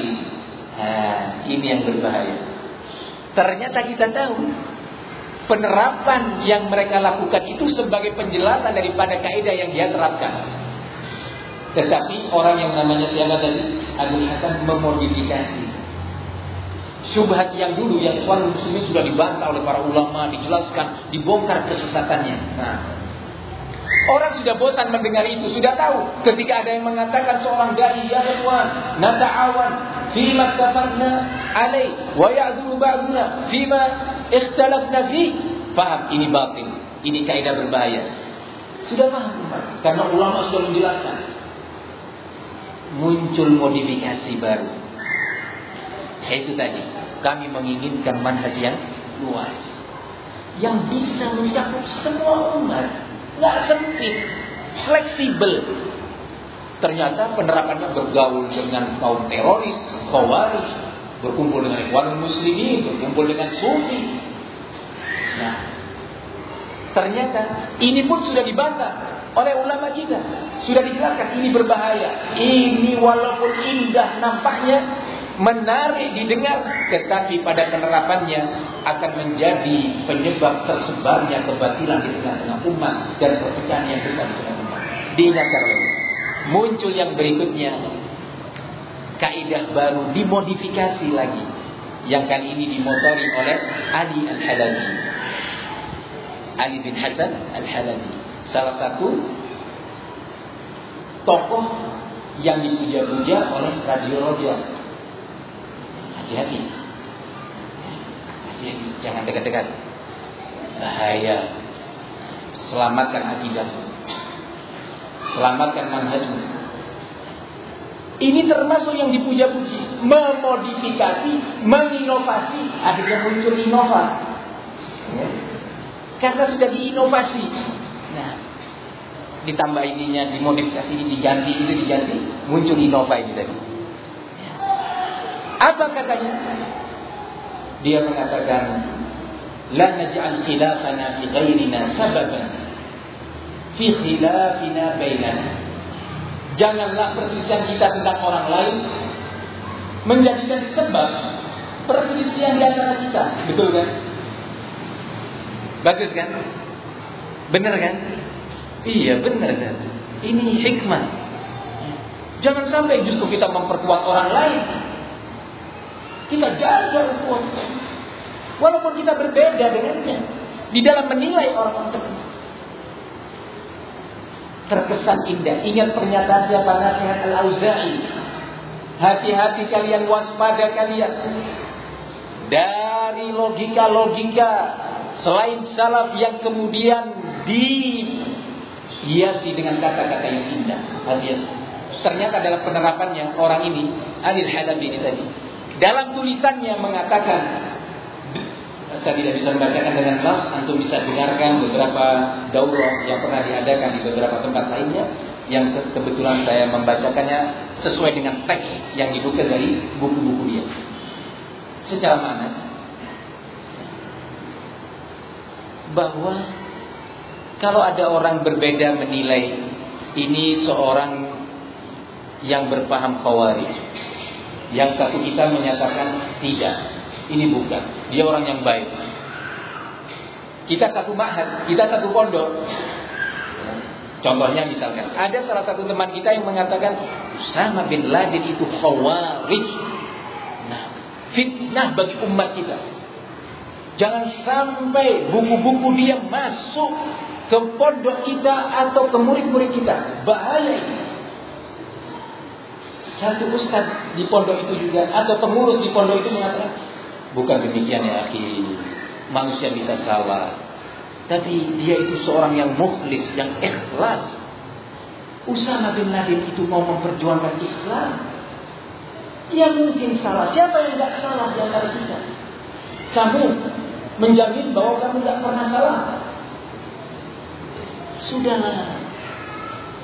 Nah, ini yang berbahaya. Ternyata kita tahu penerapan yang mereka lakukan itu sebagai penjelasan daripada kaidah yang dia terapkan. Tetapi orang yang namanya siapa tadi Abu Hasan memodifikasi Syubhat yang dulu yang Ikhwan Muslimin sudah dibantah oleh para ulama, dijelaskan, dibongkar kesesatannya. Nah, Orang sudah bosan mendengar itu, sudah tahu. Ketika ada yang mengatakan seorang dai, ya ikhwan, nata'awan fima tafarna alai wa ya'dhuru ba'duna fima ikhtalafna fi. Paham ini batin, ini kaidah berbahaya. Sudah paham Karena ulama sudah menjelaskan. Muncul modifikasi baru. Itu tadi, kami menginginkan manhaj yang luas. Yang bisa mencakup semua umat. Nggak sempit, fleksibel. Ternyata penerapannya bergaul dengan kaum teroris, khawarij, berkumpul dengan ikhwan muslimin, berkumpul dengan sufi. Nah, ternyata ini pun sudah dibantah oleh ulama kita. Sudah dijelaskan ini berbahaya. Ini walaupun indah nampaknya menarik didengar tetapi pada penerapannya akan menjadi penyebab tersebarnya kebatilan di tengah-tengah umat dan perpecahan yang besar di tengah umat. Diingatkan. Muncul yang berikutnya kaidah baru dimodifikasi lagi yang kali ini dimotori oleh Ali Al-Halabi. Ali bin Hasan Al-Halabi, salah satu tokoh yang dipuja-puja oleh Radio Roja Hati-hati. Hati-hati. Jangan dekat-dekat. Bahaya. Selamatkan akidah. Selamatkan manhajmu. Ini termasuk yang dipuja-puji, memodifikasi, menginovasi, akhirnya muncul inova. Ya. Karena sudah diinovasi. Nah, ditambah ininya, dimodifikasi diganti, itu diganti, muncul inova ini tadi. Apa katanya? Dia mengatakan, "La naj'al khilafana fi ghairina sababan fi khilafina bainana." Janganlah perselisihan kita tentang orang lain menjadikan sebab perselisihan di antara kita. Betul kan? Bagus kan? Benar kan? Iya, benar kan? Ini hikmah. Jangan sampai justru kita memperkuat orang lain kita jaga ukhuwah Walaupun kita berbeda dengannya di dalam menilai orang tertentu. Terkesan indah. Ingat pernyataan siapa nasihat Al-Auza'i. Hati-hati kalian waspada kalian. Dari logika-logika selain salaf yang kemudian dihiasi dengan kata-kata yang indah. Hati-hati. Ternyata dalam penerapannya orang ini Anil Halabi ini tadi dalam tulisannya mengatakan saya tidak bisa membacakan dengan kelas, antum bisa dengarkan beberapa daurah yang pernah diadakan di beberapa tempat lainnya yang kebetulan saya membacakannya sesuai dengan teks yang dibuka dari buku-buku dia. Secara mana? Bahwa kalau ada orang berbeda menilai ini seorang yang berpaham khawarij Yang satu kita menyatakan tidak. Ini bukan. Dia orang yang baik. Kita satu ma'had, kita satu pondok. Contohnya misalkan, ada salah satu teman kita yang mengatakan Usama bin Laden itu khawarij. Nah, fitnah bagi umat kita. Jangan sampai buku-buku dia masuk ke pondok kita atau ke murid-murid kita. Bahaya. Satu ustaz di pondok itu juga atau pengurus di pondok itu mengatakan, bukan demikian ya akhi. Manusia bisa salah. Tapi dia itu seorang yang mukhlis, yang ikhlas. Usama bin Laden itu mau memperjuangkan Islam. Ya mungkin salah. Siapa yang tidak salah di antara kita? Kamu menjamin bahwa kamu tidak pernah salah. Sudahlah.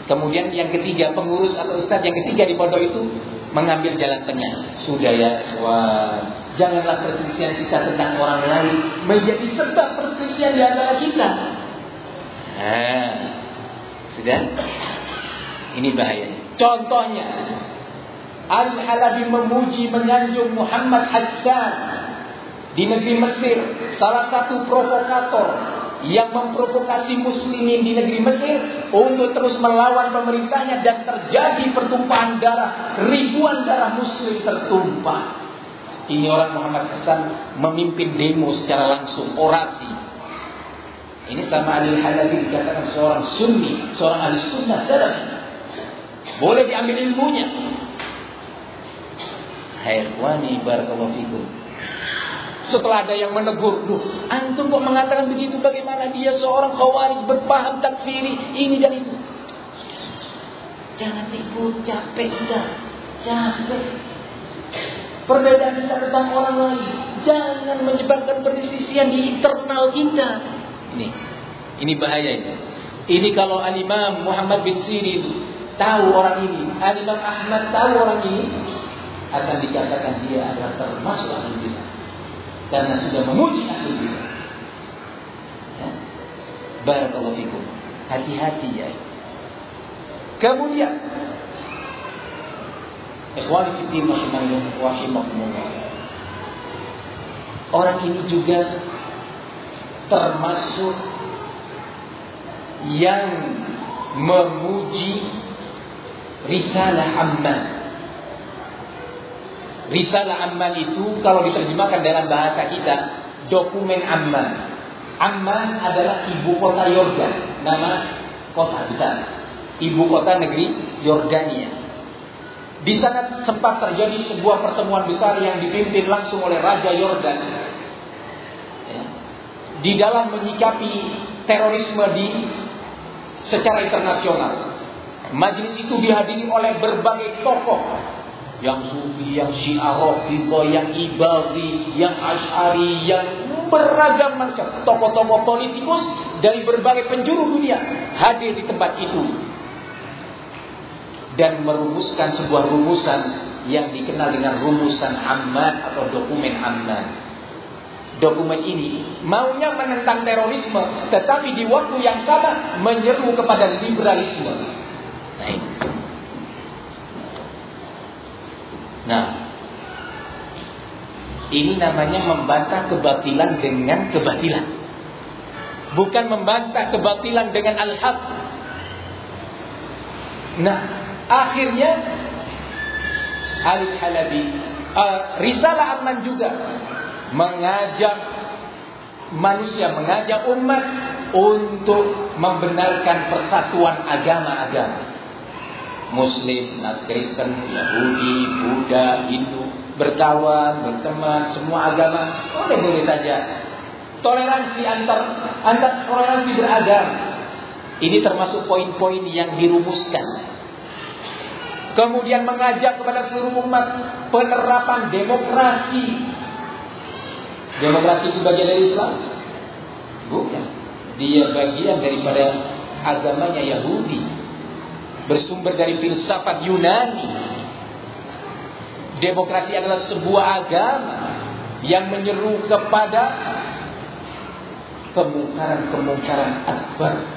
Kemudian yang ketiga pengurus atau ustadz yang ketiga di pondok itu mengambil jalan tengah. Sudah ya, wah, janganlah perselisihan kita tentang orang lain menjadi sebab perselisihan di antara kita. Nah, sudah. Ini bahaya. Contohnya, Al-Halabi memuji menyanjung Muhammad Hassan di negeri Mesir, salah satu provokator yang memprovokasi muslimin di negeri Mesir untuk terus melawan pemerintahnya dan terjadi pertumpahan darah, ribuan darah muslim tertumpah. Ini orang Muhammad Hasan memimpin demo secara langsung, orasi. Ini sama Ali Halabi dikatakan seorang sunni, seorang ahli sunnah. Boleh diambil ilmunya. Hai ikhwani barakallahu fikum. Setelah ada yang menegur, Duh, antum kok mengatakan begitu? Bagaimana dia seorang khawarij berpaham takfiri ini dan itu? Jangan ikut capek sudah, capek. Perbedaan kita tentang orang lain, jangan menyebabkan perselisihan di internal kita. Ini, ini bahaya ini. Ini kalau Al-Imam Muhammad bin Sirin tahu orang ini, Al-Imam Ahmad tahu orang ini, akan dikatakan dia adalah termasuk ahli bidah karena sudah memuji ahli bidah. Ya. Barakallahu fikum. Hati-hati ya. Kemudian Ikhwani rahimakumullah. Orang ini juga termasuk yang memuji risalah Amman Risalah Amman itu kalau diterjemahkan dalam bahasa kita dokumen Amman. Amman adalah ibu kota Yordan, nama kota besar. Ibu kota negeri Yordania. Di sana sempat terjadi sebuah pertemuan besar yang dipimpin langsung oleh Raja Yordan. Ya. Di dalam menyikapi terorisme di secara internasional. Majelis itu dihadiri oleh berbagai tokoh yang sufi, yang syiah yang ibadi, yang asy'ari, yang beragam macam tokoh-tokoh politikus dari berbagai penjuru dunia hadir di tempat itu dan merumuskan sebuah rumusan yang dikenal dengan rumusan Amman atau dokumen Amman. Dokumen ini maunya menentang terorisme, tetapi di waktu yang sama menyeru kepada liberalisme. Nah, ini. Nah, ini namanya membantah kebatilan dengan kebatilan. Bukan membantah kebatilan dengan al-haq. Nah, akhirnya Al-Halabi uh, Risalah Aman juga mengajak manusia, mengajak umat untuk membenarkan persatuan agama-agama. Muslim, Kristen, Yahudi, Buddha, Hindu berkawan, berteman, semua agama boleh boleh saja. Toleransi antar antar toleransi beragama. Ini termasuk poin-poin yang dirumuskan. Kemudian mengajak kepada seluruh umat penerapan demokrasi. Demokrasi itu bagian dari Islam? Bukan. Dia bagian daripada agamanya Yahudi bersumber dari filsafat Yunani. Demokrasi adalah sebuah agama yang menyeru kepada kemungkaran-kemungkaran akbar.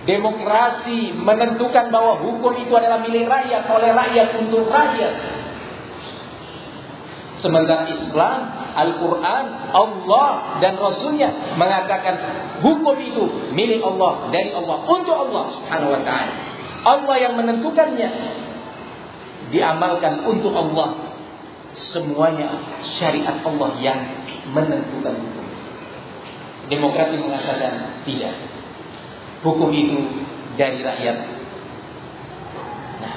Demokrasi menentukan bahwa hukum itu adalah milik rakyat oleh rakyat untuk rakyat. Sementara Islam, Al-Quran, Allah dan Rasulnya mengatakan hukum itu milik Allah dari Allah untuk Allah Subhanahu Wa Taala. Allah yang menentukannya diamalkan untuk Allah. Semuanya syariat Allah yang menentukan hukum. Demokrasi mengatakan tidak. Hukum itu dari rakyat. Nah,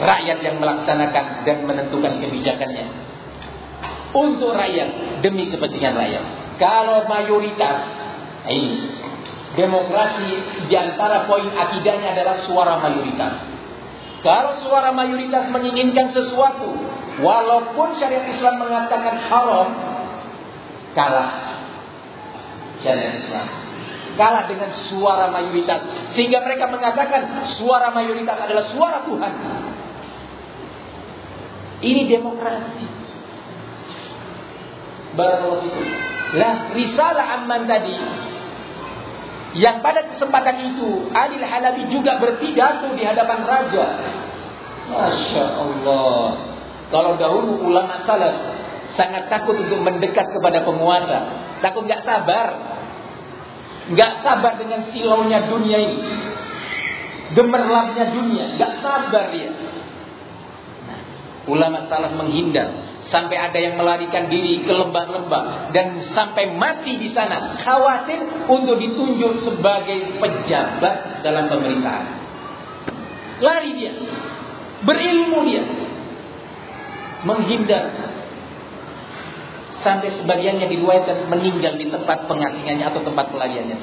rakyat yang melaksanakan dan menentukan kebijakannya untuk rakyat demi kepentingan rakyat. Kalau mayoritas nah ini demokrasi di antara poin akidahnya adalah suara mayoritas. Kalau suara mayoritas menginginkan sesuatu, walaupun syariat Islam mengatakan haram, kalah syariat Islam. Kalah dengan suara mayoritas. Sehingga mereka mengatakan suara mayoritas adalah suara Tuhan. Ini demokrasi. Barakallahu fikum. Lah risalah Amman tadi yang pada kesempatan itu Adil Halabi juga berpidato di hadapan raja. Masya Allah. Kalau dahulu ulama salaf sangat takut untuk mendekat kepada penguasa. Takut nggak sabar. Nggak sabar dengan silaunya dunia ini. Gemerlapnya dunia. nggak sabar dia. Nah, ulama salaf menghindar. Sampai ada yang melarikan diri ke lembah-lembah. Dan sampai mati di sana. Khawatir untuk ditunjuk sebagai pejabat dalam pemerintahan. Lari dia. Berilmu dia. Menghindar sampai sebagiannya diriwayatkan meninggal di tempat pengasingannya atau tempat pelariannya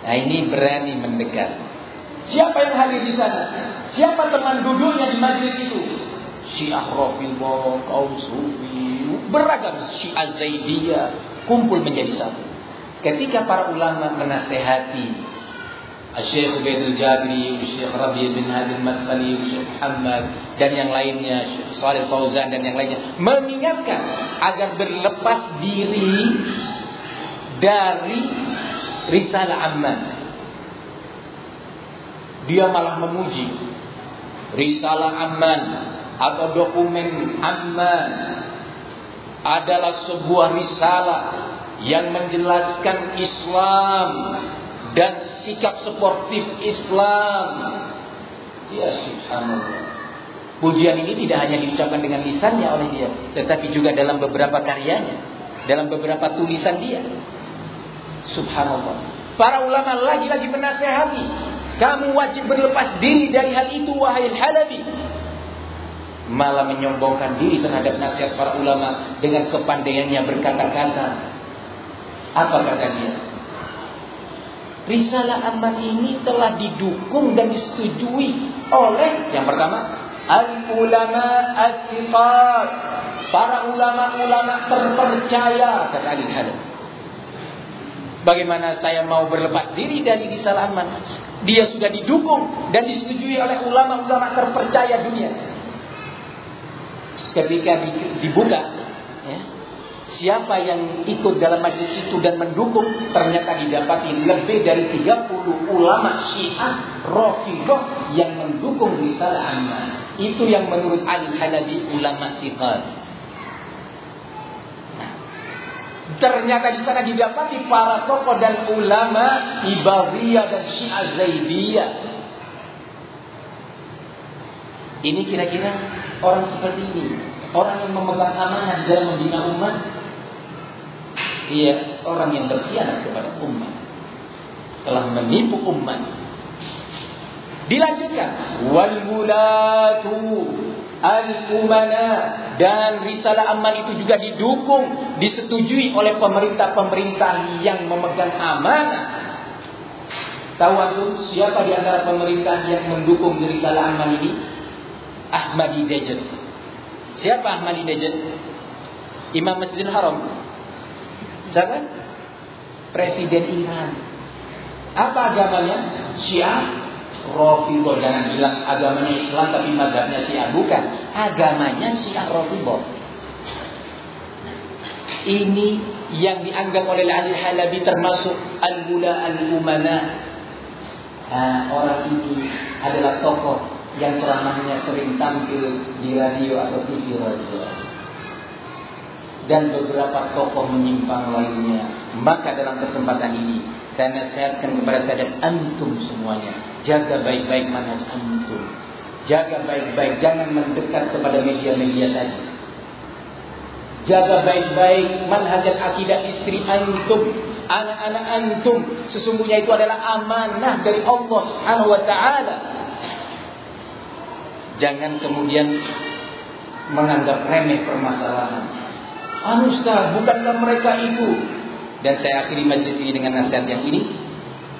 nah ini berani mendekat. Siapa yang hadir di sana? Siapa teman duduknya di majlis itu? Syiah Rafidhah, kaum Sufi, beragam Syiah Zaidiyah kumpul menjadi satu. Ketika para ulama menasehati Syekh Ubaidul Jabri, Syekh Rabi bin Hadi Al-Madkhali, Syekh Muhammad dan yang lainnya, Syekh Salih Fauzan dan yang lainnya mengingatkan agar berlepas diri dari risalah Amman. Dia malah memuji risalah Amman atau dokumen aman adalah sebuah risalah yang menjelaskan Islam dan sikap sportif Islam. Ya subhanallah. Pujian ini tidak hanya diucapkan dengan lisannya oleh dia, tetapi juga dalam beberapa karyanya, dalam beberapa tulisan dia. Subhanallah. Para ulama lagi-lagi menasehati, kamu wajib berlepas diri dari hal itu wahai halabi malah menyombongkan diri terhadap nasihat para ulama dengan kepandaiannya berkata-kata. Apa kata dia? Risalah aman ini telah didukung dan disetujui oleh yang pertama al para ulama-ulama terpercaya kata Ali Haddad. Bagaimana saya mau berlepas diri dari risalah aman? Dia sudah didukung dan disetujui oleh ulama-ulama terpercaya dunia ketika dibuka siapa yang ikut dalam majlis itu dan mendukung ternyata didapati lebih dari 30 ulama Syiah Rafidhah yang mendukung risalah Ammar. Itu yang menurut Al-Halabi ulama Siqat. Nah, ternyata di sana didapati para tokoh dan ulama Ibadiyah dan Syiah Zaidiyah. Ini kira-kira orang seperti ini, orang yang memegang amanah dalam membina umat, ia orang yang berkhianat kepada umat, telah menipu umat. Dilanjutkan, wal mulatu al-umana dan risalah aman itu juga didukung, disetujui oleh pemerintah-pemerintah yang memegang amanah. Tahu antum siapa di antara pemerintah yang mendukung risalah aman ini? Ahmadinejad. Siapa Ahmadinejad? Imam Masjidil Haram. Siapa? Presiden Iran. Apa agamanya? Syiah. Rafidah. Jangan bilang agamanya Islam tapi madhabnya Syiah. Bukan. Agamanya Syiah Rafidah. Ini yang dianggap oleh Ali Halabi termasuk al-bula al-umana. Nah, orang ini adalah tokoh yang ceramahnya sering tampil di radio atau TV radio. Dan beberapa tokoh menyimpang lainnya. Maka dalam kesempatan ini saya nasihatkan kepada sahabat antum semuanya, jaga baik-baik manhaj antum. Jaga baik-baik, jangan mendekat kepada media-media tadi. Jaga baik-baik manhaj akidah istri antum, anak-anak antum. Sesungguhnya itu adalah amanah dari Allah Subhanahu wa taala. Jangan kemudian menganggap remeh permasalahan. Anu Ustaz, bukankah mereka itu? Dan saya akhiri majlis ini dengan nasihat yang ini.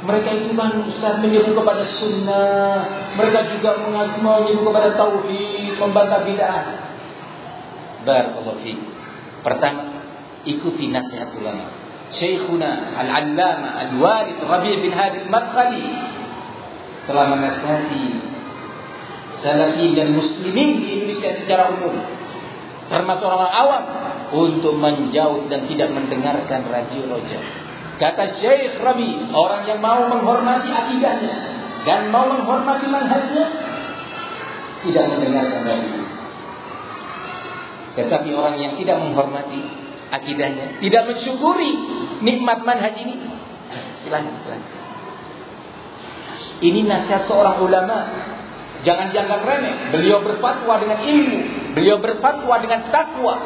Mereka itu kan Ustaz menyeru kepada sunnah. Mereka juga menyeru kepada tauhid, membantah bid'ah. Barakallahu fiik. Pertama, ikuti nasihat ulama. Syekhuna Al-Allama Al-Walid Rabi' bin Hadi Al-Madkhali telah menasihati salafi dan muslimin di Indonesia secara umum termasuk orang-orang awam untuk menjauh dan tidak mendengarkan radio roja. Kata Syekh Rabi, orang yang mau menghormati akidahnya dan mau menghormati manhajnya tidak mendengarkan radio. Tetapi orang yang tidak menghormati akidahnya, tidak mensyukuri nikmat manhaj ini, silakan, silakan. Ini nasihat seorang ulama Jangan dianggap remeh. Beliau berfatwa dengan ilmu. Beliau berfatwa dengan takwa.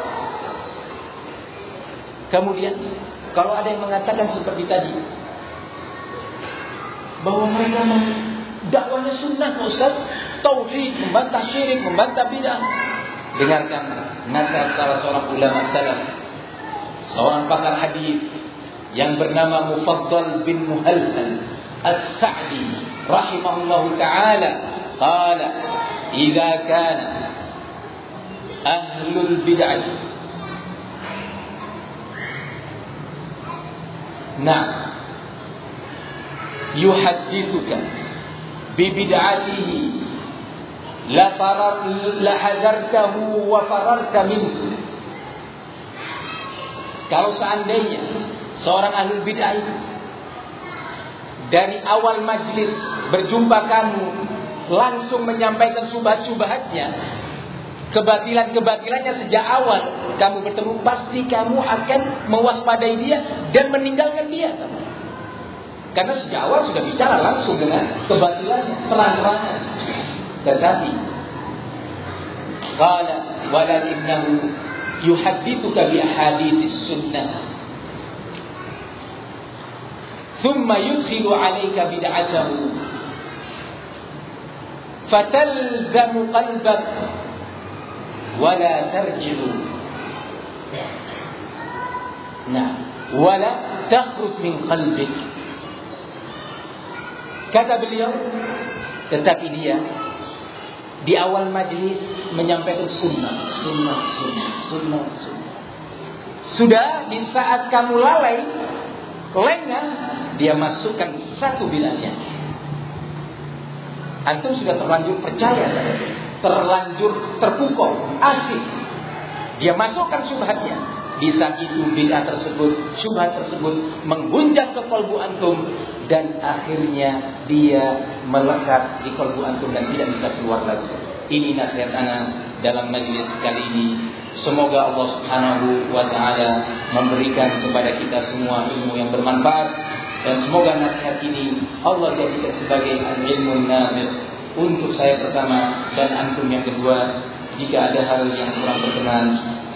Kemudian kalau ada yang mengatakan seperti tadi bahwa mereka dakwahnya sunnah Pak Ustaz, tauhid, membantah syirik, membantah bidah. Dengarkan nasihat salah seorang ulama salaf, seorang pakar hadis yang bernama Mufaddal bin Muhallal As-Sa'di rahimahullahu taala qala "Idza kana ahlul bid'ah" Nah, yuhadithuka bibid'atihi la farar la wa fararta minhu. Kalau seandainya seorang ahli bid'ah itu dari awal majlis berjumpa kamu langsung menyampaikan subhat-subhatnya kebatilan-kebatilannya sejak awal. Kamu bertemu pasti kamu akan mewaspadai dia dan meninggalkan dia. Kamu. karena sejak awal sudah bicara langsung dengan kebatilan terang-terangan. Tetapi qala walakinnahu yuhaddithuka bi ahadithis sunnah. Thumma yudkhilu alayka bid'atahu. Fatalzamu qalbak. wala tarji'u nah wala takhruj min qalbik kata beliau tetapi dia di awal majlis menyampaikan sunnah, sunnah, sunnah, sunnah, sunnah. Sudah di saat kamu lalai, lengah, dia masukkan satu bilangnya Antum sudah terlanjur percaya terlanjur terpukau, asik. Dia masukkan subhatnya. Di saat itu bid'ah tersebut, syubhat tersebut mengguncang ke kalbu antum dan akhirnya dia melekat di kalbu antum dan tidak bisa keluar lagi. Ini nasihat anak dalam majlis kali ini. Semoga Allah Subhanahu wa taala memberikan kepada kita semua ilmu yang bermanfaat dan semoga nasihat ini Allah jadikan sebagai ilmu nabi untuk saya pertama dan antum yang kedua. Jika ada hal yang kurang berkenan,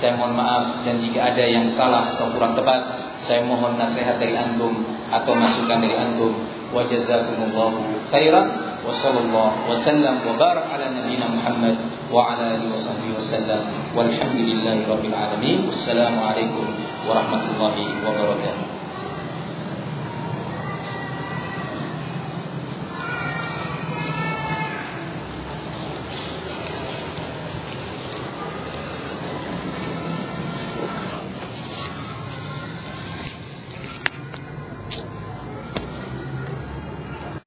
saya mohon maaf dan jika ada yang salah atau kurang tepat, saya mohon nasihat dari antum atau masukan dari antum. Wa jazakumullahu khairan wa sallallahu wa sallam wa barak ala nabiyyina Muhammad wa ala alihi wa sahbihi wa sallam walhamdulillahi rabbil alamin. Wassalamualaikum warahmatullahi wabarakatuh.